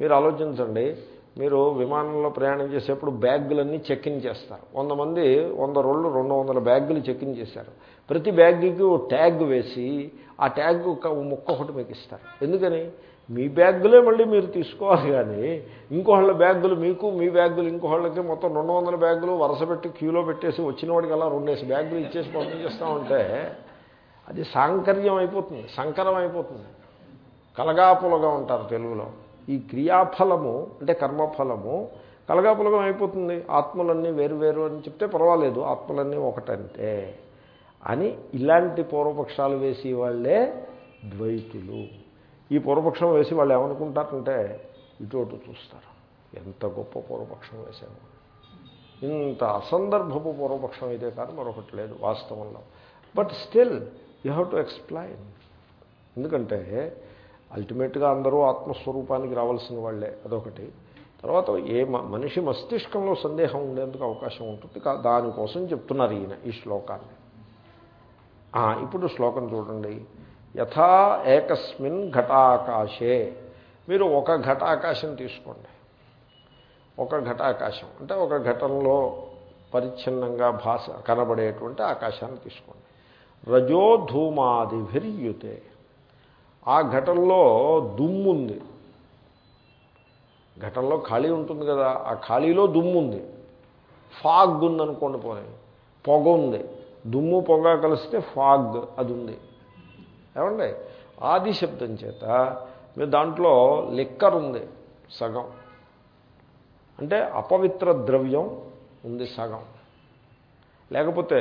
మీరు ఆలోచించండి మీరు విమానంలో ప్రయాణం చేసేప్పుడు బ్యాగులన్నీ చెక్ ఇన్ చేస్తారు. వంద మంది వంద రోళ్ళు రెండు వందల బ్యాగులు చెక్ ఇన్ చేశారు. ప్రతి బ్యాగ్కి ఓ ట్యాగ్ వేసి ఆ ట్యాగ్ ముక్క ఒకటి మీకు ఇస్తారు. ఎందుకని? మీ బ్యాగులే మళ్ళీ మీరు తీసుకోవాలి కానీ ఇంకోళ్ళ బ్యాగులు మీకు మీ బ్యాగులు ఇంకోళ్ళకి మొత్తం రెండు వందల బ్యాగులు వరుస పెట్టి క్యూలో పెట్టేసి వచ్చిన వాడికి అలా రెండేసి బ్యాగులు ఇచ్చేసి పంపించేస్తామంటే అది సాంకర్యం అయిపోతుంది సంకరం అయిపోతుంది. కలగాపులగా ఉంటారు తెలుగులో. ఈ క్రియాఫలము అంటే కర్మఫలము కలగాపులగం అయిపోతుంది. ఆత్మలన్నీ వేరు వేరు అని చెప్తే పర్వాలేదు. ఆత్మలన్నీ ఒకటంటే అని ఇలాంటి పూర్వపక్షాలు వేసి వాళ్ళే ద్వైతులు. ఈ పూర్వపక్షం వేసి వాళ్ళు ఏమనుకుంటారంటే ఇటు చూస్తారు. ఎంత గొప్ప పూర్వపక్షం వేసాము ఇంత అసందర్భపు పూర్వపక్షం అయితే కాదు మరొకటి లేదు వాస్తవంలో. But still you have to explain ఎందుకంటే అల్టిమేట్గా అందరూ ఆత్మస్వరూపానికి రావాల్సిన వాళ్ళే అదొకటి. తర్వాత ఏ మనిషి మస్తిష్కంలో సందేహం ఉండేందుకు అవకాశం ఉంటుంది. దానికోసం చెప్తున్నారు ఈయన ఈ శ్లోకాన్ని. ఇప్పుడు శ్లోకం చూడండి. యథా ఏకస్మిన్ ఘటాకాశే. మీరు ఒక ఘటాకాశం తీసుకోండి. ఒక ఘటాకాశం. అంటే ఒక ఘటంలో పరిచ్ఛిన్నంగా భాష కనబడేటువంటి ఆకాశాన్ని తీసుకోండి. రజో ధూమాదిభిర్యుతే ఆ ఘటంలో దుమ్ముంది. ఘటంలో ఖాళీ ఉంటుంది కదా ఆ ఖాళీలో దుమ్ము ఉంది ఫాగ్ ఉందనుకోండి పోనీ పొగ ఉంది. దుమ్ము పొగ కలిస్తే ఫాగ్ అది ఉంది ఏమండి? ఆది శబ్దం చేత మీరు దాంట్లో లిక్కర్ ఉంది సగం. అంటే అపవిత్ర ద్రవ్యం ఉంది సగం. లేకపోతే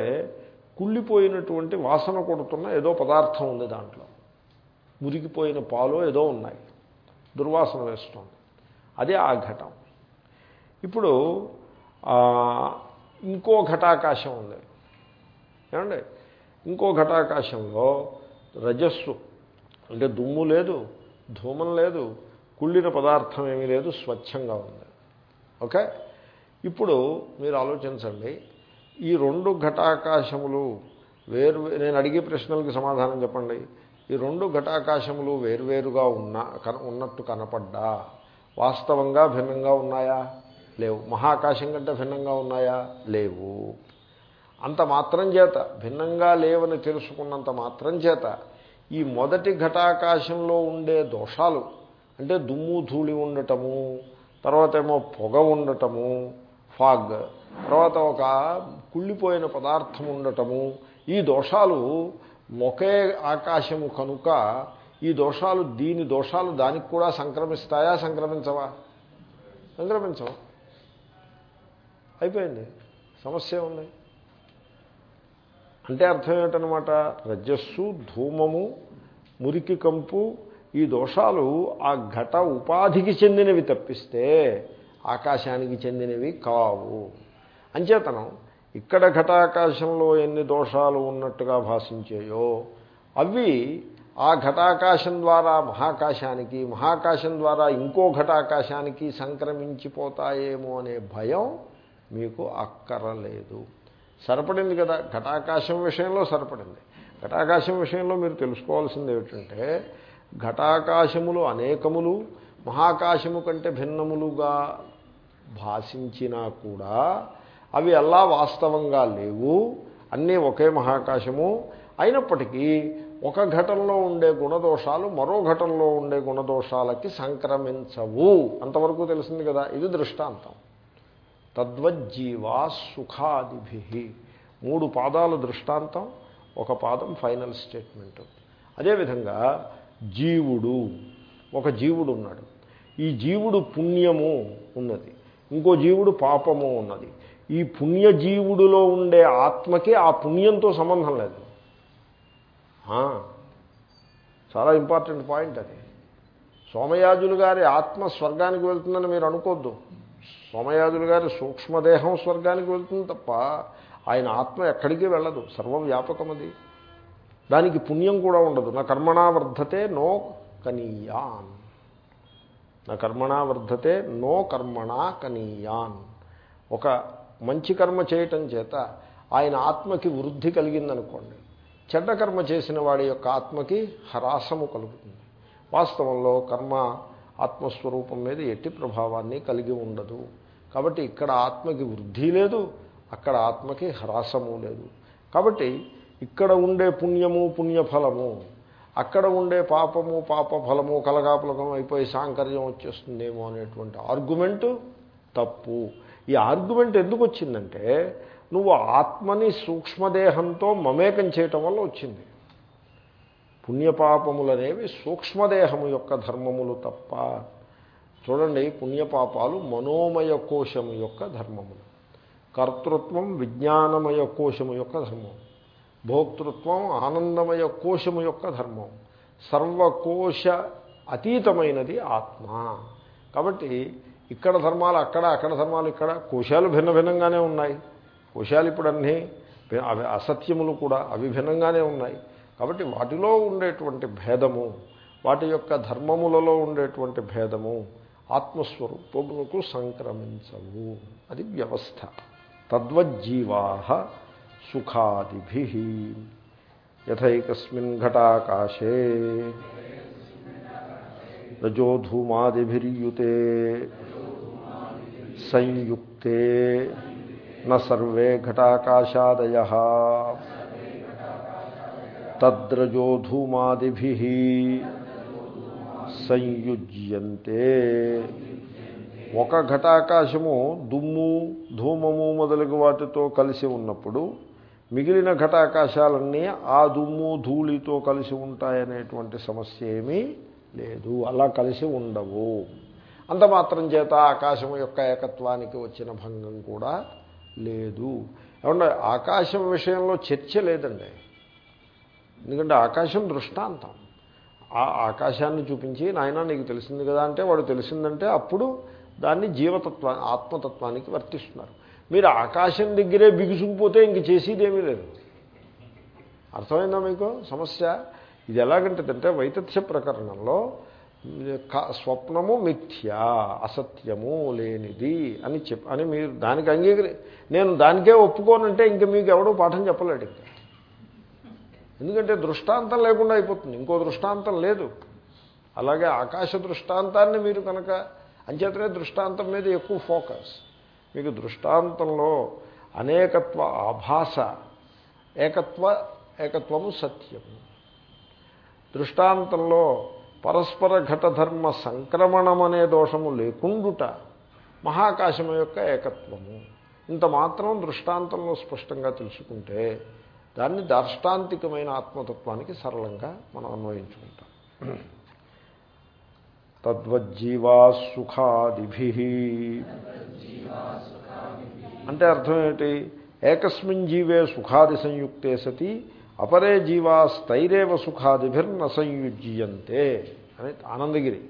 కుళ్ళిపోయినటువంటి వాసన కొడుతున్న ఏదో పదార్థం ఉంది దాంట్లో. మురిగిపోయిన పాలు ఏదో ఉన్నాయి. దుర్వాసన వేస్తుంది. అదే ఆ ఘటం. ఇప్పుడు ఇంకో ఘటాకాశం ఉంది. ఏమండి? ఇంకో ఘటాకాశంలో రజస్సు. అంటే దుమ్ము లేదు ధూమం లేదు కుళ్ళిన పదార్థం ఏమీ లేదు స్వచ్ఛంగా ఉంది. ఓకే? ఇప్పుడు మీరు ఆలోచించండి. ఈ రెండు ఘటాకాశములు వేరు నేను అడిగే ప్రశ్నలకు సమాధానం చెప్పండి. ఈ రెండు ఘటాకాశములు వేరువేరుగా ఉన్న కన ఉన్నట్టు కనపడ్డా వాస్తవంగా భిన్నంగా ఉన్నాయా? లేవు. మహాకాశం కంటే భిన్నంగా ఉన్నాయా? లేవు. అంత మాత్రం చేత భిన్నంగా లేవని తెలుసుకున్నంత మాత్రం చేత ఈ మొదటి ఘటాకాశంలో ఉండే దోషాలు అంటే దుమ్ము ధూళి ఉండటము తర్వాత ఏమో పొగ ఉండటము ఫాగ్ తర్వాత ఒక కుళ్ళిపోయిన పదార్థం ఉండటము ఈ దోషాలు ఒకే ఆకాశము కనుక ఈ దోషాలు దీని దోషాలు దానికి కూడా సంక్రమిస్తాయా సంక్రమించవా? సంక్రమించవా. అయిపోయింది. సమస్య ఉంది. అంటే అర్థం ఏంటనమాట రజస్సు ధూమము మురికి కంపు ఈ దోషాలు ఆ ఘట ఉపాధికి చెందినవి తప్పిస్తే ఆకాశానికి చెందినవి కావు. అంచేతనం ఇక్కడ ఘటాకాశంలో ఎన్ని దోషాలు ఉన్నట్టుగా భాషించాయో అవి ఆ ఘటాకాశం ద్వారా మహాకాశానికి మహాకాశం ద్వారా ఇంకో ఘటాకాశానికి సంక్రమించిపోతాయేమో అనే భయం మీకు అక్కరలేదు. సరిపడింది కదా. ఘటాకాశం విషయంలో సరిపడింది. ఘటాకాశం విషయంలో మీరు తెలుసుకోవాల్సింది ఏమిటంటే ఘటాకాశములు అనేకములు మహాకాశము కంటే భిన్నములుగా భాషించినా కూడా అవి అలా వాస్తవంగా లేవు. అన్నీ ఒకే మహాకాశము. అయినప్పటికీ ఒక ఘటనలో ఉండే గుణదోషాలు మరో ఘటనలో ఉండే గుణదోషాలకి సంక్రమించవు. అంతవరకు తెలిసింది కదా. ఇది దృష్టాంతం. తద్వజ్జీవా సుఖాదిభి మూడు పాదాల దృష్టాంతం ఒక పాదం ఫైనల్ స్టేట్మెంట్. అదేవిధంగా జీవుడు ఒక జీవుడు ఉన్నాడు. ఈ జీవుడు పుణ్యము ఉన్నది. ఇంకో జీవుడు పాపము ఉన్నది. ఈ పుణ్యజీవుడిలో ఉండే ఆత్మకి ఆ పుణ్యంతో సంబంధం లేదు. చాలా ఇంపార్టెంట్ పాయింట్ అది. సోమయాజులు గారి ఆత్మ స్వర్గానికి వెళ్తుందని మీరు అనుకోవద్దు సోమయాజులు గారి సూక్ష్మదేహం స్వర్గానికి వెళ్తుంది తప్ప ఆయన ఆత్మ ఎక్కడికి వెళ్ళదు. సర్వవ్యాపకం అది. దానికి పుణ్యం కూడా ఉండదు. నా కర్మణా వర్ధతే నో కనీయాన్. నా కర్మణా వర్ధతే నో కర్మణా కనీయాన్. ఒక మంచి కర్మ చేయటం చేత ఆయన ఆత్మకి వృద్ధి కలిగిందనుకోండి. చెడ్డ కర్మ చేసిన వాడి యొక్క ఆత్మకి హరాసము కలుగుతుంది. వాస్తవంలో కర్మ ఆత్మస్వరూపం మీద ఎట్టి ప్రభావాన్ని కలిగి ఉండదు. కాబట్టి ఇక్కడ ఆత్మకి వృద్ధి లేదు అక్కడ ఆత్మకి హ్రాసము లేదు. కాబట్టి ఇక్కడ ఉండే పుణ్యము పుణ్యఫలము అక్కడ ఉండే పాపము పాప ఫలము కలగాపులకం అయిపోయి సాంకర్యం వచ్చేస్తుందేమో అనేటువంటి ఆర్గ్యుమెంటు తప్పు. ఈ ఆర్గ్యుమెంట్ ఎందుకు వచ్చిందంటే నువ్వు ఆత్మని సూక్ష్మదేహంతో మమేకం చేయటం వల్ల వచ్చింది. పుణ్యపాపములనేవి సూక్ష్మదేహము యొక్క ధర్మములు తప్ప. చూడండి పుణ్యపాపాలు మనోమయ కోశము యొక్క ధర్మములు. కర్తృత్వం విజ్ఞానమయ కోశము యొక్క ధర్మం. భోక్తృత్వం ఆనందమయ కోశము యొక్క ధర్మం. సర్వకోశ అతీతమైనది ఆత్మ. కాబట్టి ఇక్కడ ధర్మాలు అక్కడ అక్కడ ధర్మాలు ఇక్కడ కోశాలు భిన్న భిన్నంగానే ఉన్నాయి. కోశాలు ఇప్పుడు అన్నీ అవి అసత్యములు కూడా అవి భిన్నంగానే ఉన్నాయి. కాబట్టి వాటిలో ఉండేటువంటి భేదము వాటి యొక్క ధర్మములలో ఉండేటువంటి భేదము ఆత్మస్వరూపములకు సంక్రమించవు. అది వ్యవస్థ. తద్వజ్జీవాహ సుఖాదిభి. యథైకస్మిన్ ఘటాకాశే. రజోధూమాదిభిర్యుతే సంయుక్తే. నర్వే ఘటాకాశాదయ. తద్రజోధూమాదిభి సంయుజ్యంతే. ఒక ఘటాకాశము దుమ్ము ధూమము మొదలగు వాటితో కలిసి ఉన్నప్పుడు మిగిలిన ఘటాకాశాలన్నీ ఆ దుమ్ము ధూళితో కలిసి ఉంటాయనేటువంటి సమస్య ఏమీ లేదు. అలా కలిసి ఉండవు. అంత మాత్రం చేత ఆకాశం యొక్క ఏకత్వానికి వచ్చిన భంగం కూడా లేదు. ఏమంటే ఆకాశం విషయంలో చర్చ లేదండి. ఎందుకంటే ఆకాశం దృష్టాంతం. ఆ ఆకాశాన్ని చూపించి నాయన నీకు తెలిసింది కదా అంటే వాడు తెలిసిందంటే అప్పుడు దాన్ని జీవతత్వా ఆత్మతత్వానికి వర్తిస్తున్నారు. మీరు ఆకాశం దగ్గరే బిగుసుకుపోతే ఇంక చేసేదేమీ లేదు. అర్థమైందా మీకు సమస్య? ఇది ఎలాగంటదంటే వైతథ్య ప్రకరణంలో స్వప్నము మిథ్య అసత్యము లేనిది అని చెప్ అని మీరు దానికి అంగీకరి నేను దానికే ఒప్పుకోనంటే ఇంక మీకు ఎవడో పాఠం చెప్పలేడు ఇంకా. ఎందుకంటే దృష్టాంతం లేకుండా అయిపోతుంది. ఇంకో దృష్టాంతం లేదు. అలాగే ఆకాశ దృష్టాంతాన్ని మీరు కనుక అంచేతనే దృష్టాంతం మీద ఎక్కువ ఫోకస్. మీకు దృష్టాంతంలో అనేకత్వ ఆభాస ఏకత్వ ఏకత్వము సత్యము దృష్టాంతంలో పరస్పర ఘటధర్మ సంక్రమణం అనే దోషము లేకుండుట మహాకాశము యొక్క ఏకత్వము. ఇంత మాత్రం దృష్టాంతంలో స్పష్టంగా తెలుసుకుంటే దాన్ని దార్ష్టాంతికమైన ఆత్మతత్వానికి సరళంగా మనం అన్వయించుకుంటాం. తద్వజ్జీవా సుఖాదిభి. అంటే అర్థం ఏంటి ఏకస్మిన్ జీవే సుఖాది సంయుక్తే సతి అపరే జీవా స్థైరేవ సుఖాదిభిర్న సంయుజ్యంతే అని ఆనందగిరి.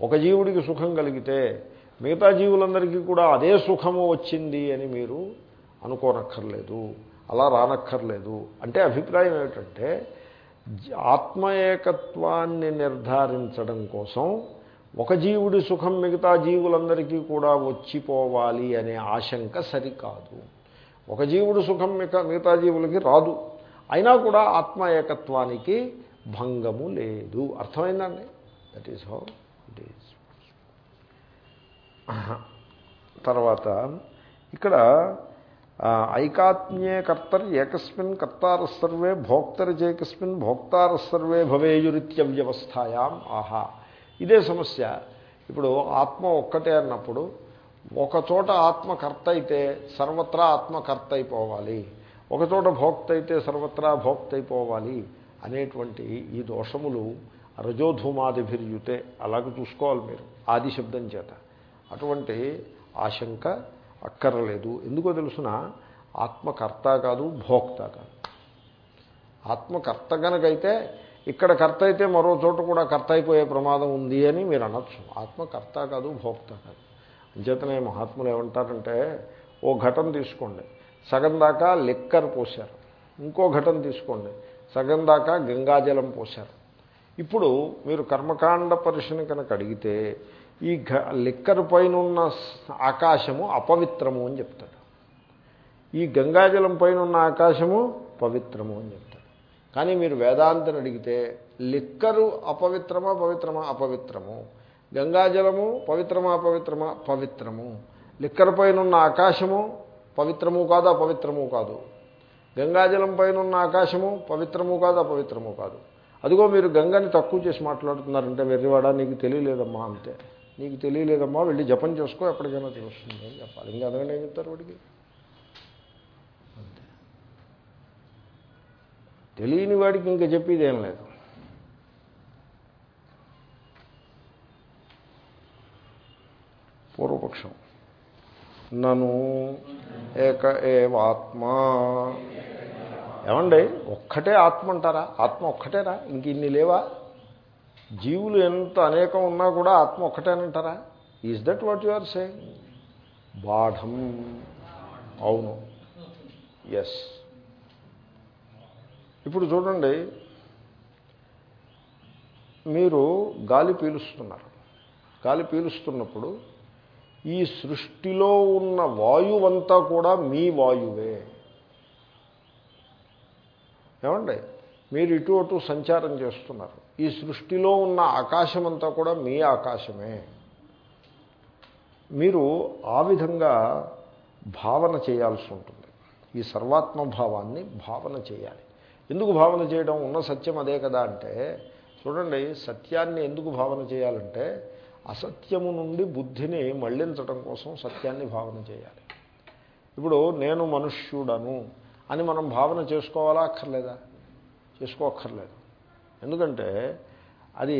ఒక జీవుడికి సుఖం కలిగితే మిగతా జీవులందరికీ కూడా అదే సుఖము వచ్చింది అని మీరు అనుకోనక్కర్లేదు. అలా రానక్కర్లేదు. అంటే అభిప్రాయం ఏమిటంటే ఆత్మ ఏకత్వాన్ని నిర్ధారించడం కోసం ఒక జీవుడి సుఖం మిగతా జీవులందరికీ కూడా వచ్చిపోవాలి అనే ఆశంక సరికాదు. ఒక జీవుడు సుఖం మిగతా జీవులకి రాదు. అయినా కూడా ఆత్మ ఏకత్వానికి భంగము లేదు. అర్థమైందండి? That is how it is తర్వాత ఇక్కడ ఐకాత్మ్యే కర్తర్ ఏకస్మిన్ కర్తార సర్వే భోక్తర చేకస్మిన్ భోక్తార సర్వే భవేయురిత్య వ్యవస్థాయాం ఆహా. ఇదే సమస్య. ఇప్పుడు ఆత్మ ఒక్కటే అన్నప్పుడు ఒకచోట ఆత్మకర్త అయితే సర్వత్రా ఆత్మకర్త అయిపోవాలి ఒకచోట భోక్త అయితే సర్వత్రా భోక్త అయిపోవాలి అనేటువంటి ఈ దోషములు రజోధూమాదిభిర్యుతే అలాగే చూసుకోవాలి మీరు ఆది శబ్దం చేత. అటువంటి ఆశంక అక్కర్లేదు. ఎందుకో తెలుసిన? ఆత్మకర్త కాదు భోక్త కాదు. ఆత్మకర్త కనుకైతే ఇక్కడ కర్త అయితే మరో చోట కూడా కర్త అయిపోయే ప్రమాదం ఉంది అని మీరు అనొచ్చు. ఆత్మకర్త కాదు భోక్త కాదు. అంచేతనే మహాత్ములు ఏమంటారంటే ఓ ఘటన తీసుకోండి. సగం దాకా లిక్కర్ పోశారు. ఇంకో ఘటన తీసుకోండి. సగం దాకా గంగాజలం పోశారు. ఇప్పుడు మీరు కర్మకాండ పరిశీలన కనుక అడిగితే ఈ ఘ లిక్కర్ పైన ఉన్న ఆకాశము అపవిత్రము అని చెప్తాడు. ఈ గంగాజలం పైన ఉన్న ఆకాశము పవిత్రము అని చెప్తాడు. కానీ మీరు వేదాంతని అడిగితే లిక్కరు అపవిత్రమా పవిత్రమా అపవిత్రము? గంగాజలము పవిత్రమా అపవిత్రమా పవిత్రము? లిక్కర్ పైన ఉన్న ఆకాశము పవిత్రము కాదు అపవిత్రము కాదు? గంగాజలం పైన ఉన్న ఆకాశము పవిత్రము కాదు అపవిత్రము కాదు? అదిగో మీరు గంగని తక్కువ చేసి మాట్లాడుతున్నారంటే వెర్రివాడా నీకు తెలియలేదమ్మా అంతే. నీకు తెలియలేదమ్మా వెళ్ళి జపం చేసుకో ఎప్పటికైనా తెలుస్తుంది అని చెప్పాలి. ఇంకా అదనంగా ఏం చెప్తారు వాడికి? అంతే. తెలియని వాడికి ఇంకా చెప్పేది ఏం లేదు. పూర్వపక్షం. నను ఏక ఏవాత్మా. ఏమండి? ఒక్కటే ఆత్మ అంటారా? ఆత్మ ఒక్కటేరా ఇంక ఇన్ని లేవా? జీవులు ఎంత అనేకం ఉన్నా కూడా ఆత్మ ఒక్కటేనంటారా? Is that what you are say బాఢం. అవును. ఎస్ ఇప్పుడు చూడండి. మీరు గాలి పీలుస్తున్నారు. గాలి పీలుస్తున్నప్పుడు ఈ సృష్టిలో ఉన్న వాయువంతా కూడా మీ వాయువే. ఏమండి? మీరు ఇటు అటు సంచారం చేస్తున్నారు. ఈ సృష్టిలో ఉన్న ఆకాశమంతా కూడా మీ ఆకాశమే. మీరు ఆ విధంగా భావన చేయాల్సి ఉంటుంది. ఈ సర్వాత్మ భావాన్ని భావన చేయాలి. ఎందుకు భావన చేయడం? ఉన్న సత్యం అదే కదా అంటే చూడండి సత్యాన్ని ఎందుకు భావన చేయాలంటే అసత్యము నుండి బుద్ధిని మళ్ళించడం కోసం సత్యాన్ని భావన చేయాలి. ఇప్పుడు నేను మనుష్యుడను అని మనం భావన చేసుకోవాలా? అక్కర్లేదా? చేసుకోక్కర్లేదు. ఎందుకంటే అది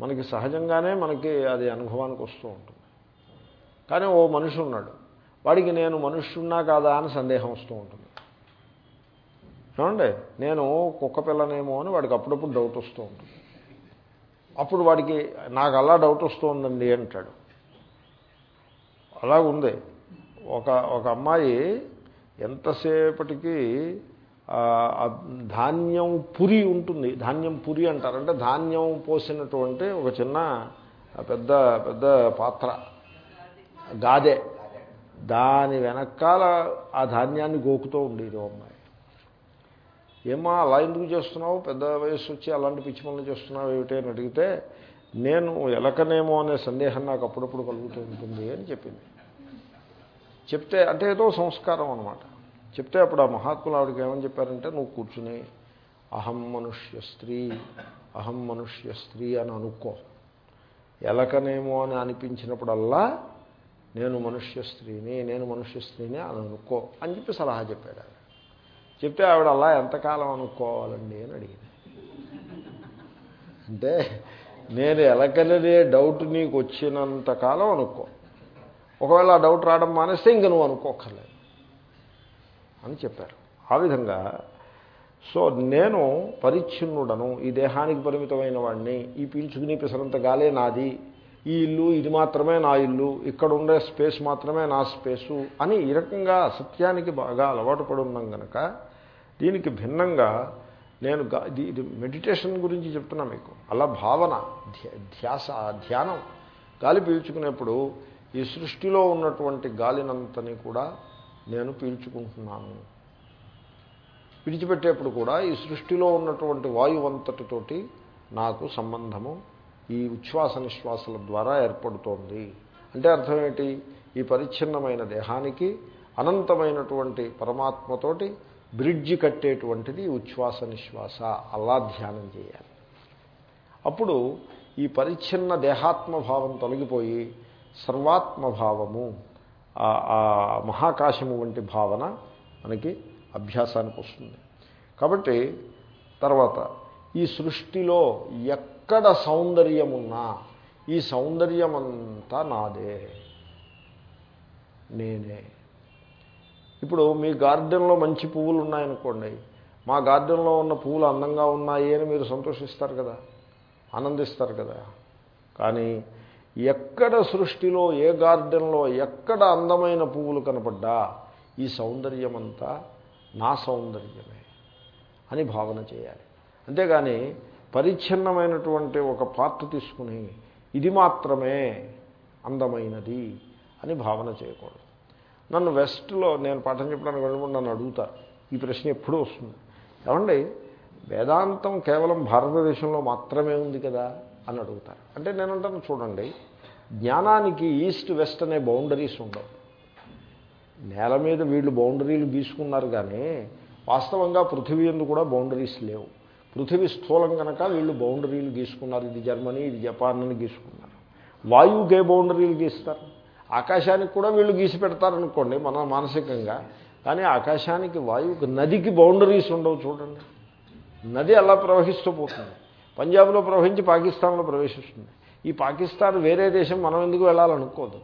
మనకి సహజంగానే మనకి అది అనుభవానికి వస్తూ ఉంటుంది. కానీ ఓ మనిషి ఉన్నాడు. వాడికి నేను మనుష్యున్నా కాదా అని సందేహం వస్తూ ఉంటుంది. చూడండి నేను కుక్క పిల్లనేమో అని వాడికి అప్పుడప్పుడు డౌట్ వస్తూ ఉంటుంది. అప్పుడు వాడికి నాకు అలా డౌట్ వస్తుందండి అంటాడు. అలాగుంది. ఒక ఒక అమ్మాయి ఎంతసేపటికి ధాన్యం పురి ఉంటుంది. ధాన్యం పురి అంటారు. అంటే ధాన్యం పోసినటువంటి ఒక చిన్న పెద్ద పెద్ద పాత్ర. గాదే. దాని వెనకాల ఆ ధాన్యాన్ని గోకుతూ ఉండేది అమ్మాయి. ఏమా అలా ఎందుకు చేస్తున్నావు? పెద్ద వయసు వచ్చి అలాంటి పిచ్చి పనులు చేస్తున్నావు ఏమిటి అని అడిగితే నేను ఎలకనేమో అనే సందేహం నాకు అప్పుడప్పుడు కలుగుతూ ఉంటుంది అని చెప్పింది. చెప్తే అంటే ఏదో సంస్కారం అనమాట చెప్తే అప్పుడు ఆ మహాత్ములు ఆవిడకి ఏమని చెప్పారంటే నువ్వు కూర్చుని అహం మనుష్య స్త్రీ అహం మనుష్య స్త్రీ అని అనుకో. ఎలకనేమో అని అనిపించినప్పుడల్లా నేను మనుష్య స్త్రీని నేను మనుష్య స్త్రీని అని అనుకో. అని చెప్పి సలహా చెప్పాడు ఆవిడ చెప్తే ఆవిడ అలా ఎంతకాలం అనుకోవాలండి? అని అడిగింది. అంటే నేను ఎలకలనే డౌట్ నీకు వచ్చినంతకాలం అనుకో. ఒకవేళ ఆ డౌట్ రావడం మానేస్తే ఇంక నువ్వు అనుకోకర్లేదు అని చెప్పారు. ఆ విధంగా సో నేను పరిచ్ఛిన్నుడను ఈ దేహానికి పరిమితమైన వాడిని ఈ పీల్చుకుని పిసరంత గాలే నాది ఈ ఇల్లు ఇది మాత్రమే నా ఇల్లు ఇక్కడ ఉండే స్పేస్ మాత్రమే నా స్పేసు అని ఈ రకంగా సత్యానికి బాగా అలవాటు పడి ఉన్నాం కనుక దీనికి భిన్నంగా నేను ఇది మెడిటేషన్ గురించి చెప్తున్నా మీకు. అలా భావన ధ్యాస ధ్యానం గాలి పీల్చుకునేప్పుడు ఈ సృష్టిలో ఉన్నటువంటి గాలినంతని కూడా నేను పీల్చుకుంటున్నాను. విడిచిపెట్టేప్పుడు కూడా ఈ సృష్టిలో ఉన్నటువంటి వాయువంతటితోటి నాకు సంబంధము ఈ ఉచ్ఛ్వాస నిశ్వాసల ద్వారా ఏర్పడుతోంది. అంటే అర్థం ఏంటి? ఈ పరిచ్ఛిన్నమైన దేహానికి అనంతమైనటువంటి పరమాత్మతోటి బ్రిడ్జి కట్టేటువంటిది ఉచ్ఛ్వాస నిశ్వాస. అలా ధ్యానం చేయాలి. అప్పుడు ఈ పరిచ్ఛిన్న దేహాత్మభావం తొలగిపోయి సర్వాత్మభావము మహాకాశము వంటి భావన మనకి అభ్యాసానికి వస్తుంది. కాబట్టి తర్వాత ఈ సృష్టిలో ఎక్కడ సౌందర్యమున్నా ఈ సౌందర్యమంతా నాదే. నేనే. ఇప్పుడు మీ గార్డెన్లో మంచి పువ్వులు ఉన్నాయనుకోండి మా గార్డెన్లో ఉన్న పువ్వులు అందంగా ఉన్నాయి అని మీరు సంతోషిస్తారు కదా ఆనందిస్తారు కదా. కానీ ఎక్కడ సృష్టిలో ఏ గార్డెన్లో ఎక్కడ అందమైన పువ్వులు కనపడ్డా ఈ సౌందర్యమంతా నా సౌందర్యమే అని భావన చేయాలి. అంతేగాని పరిచ్ఛిన్నమైనటువంటి ఒక పార్ట్ తీసుకుని ఇది మాత్రమే అందమైనది అని భావన చేయకూడదు. నన్ను వెస్ట్లో నేను పాఠం చెప్పడానికి వెళ్ళినప్పుడు నన్ను అడుగుతా ఈ ప్రశ్న ఎప్పుడూ వస్తుంది. ఏమండి వేదాంతం కేవలం భారతదేశంలో మాత్రమే ఉంది కదా? అని అడుగుతారు. అంటే నేను అంటాను చూడండి జ్ఞానానికి ఈస్ట్ వెస్ట్ అనే బౌండరీస్ ఉండవు. నేల మీద వీళ్ళు బౌండరీలు గీసుకున్నారు కానీ వాస్తవంగా పృథివీ ఎందు కూడా బౌండరీస్ లేవు. పృథివీ స్థూలం కనుక వీళ్ళు బౌండరీలు గీసుకున్నారు. ఇది జర్మనీ ఇది జపాన్ అని గీసుకున్నారు. వాయువుకే బౌండరీలు గీస్తారు. ఆకాశానికి కూడా వీళ్ళు గీసి పెడతారనుకోండి మన మానసికంగా. కానీ ఆకాశానికి వాయువుకి నదికి బౌండరీస్ ఉండవు చూడండి. నది అలా ప్రవహిస్తూ పోతుంది. పంజాబ్లో ప్రవహించి పాకిస్తాన్లో ప్రవేశిస్తుంది. ఈ పాకిస్తాన్ వేరే దేశం మనం ఎందుకు వెళ్ళాలనుకోదు?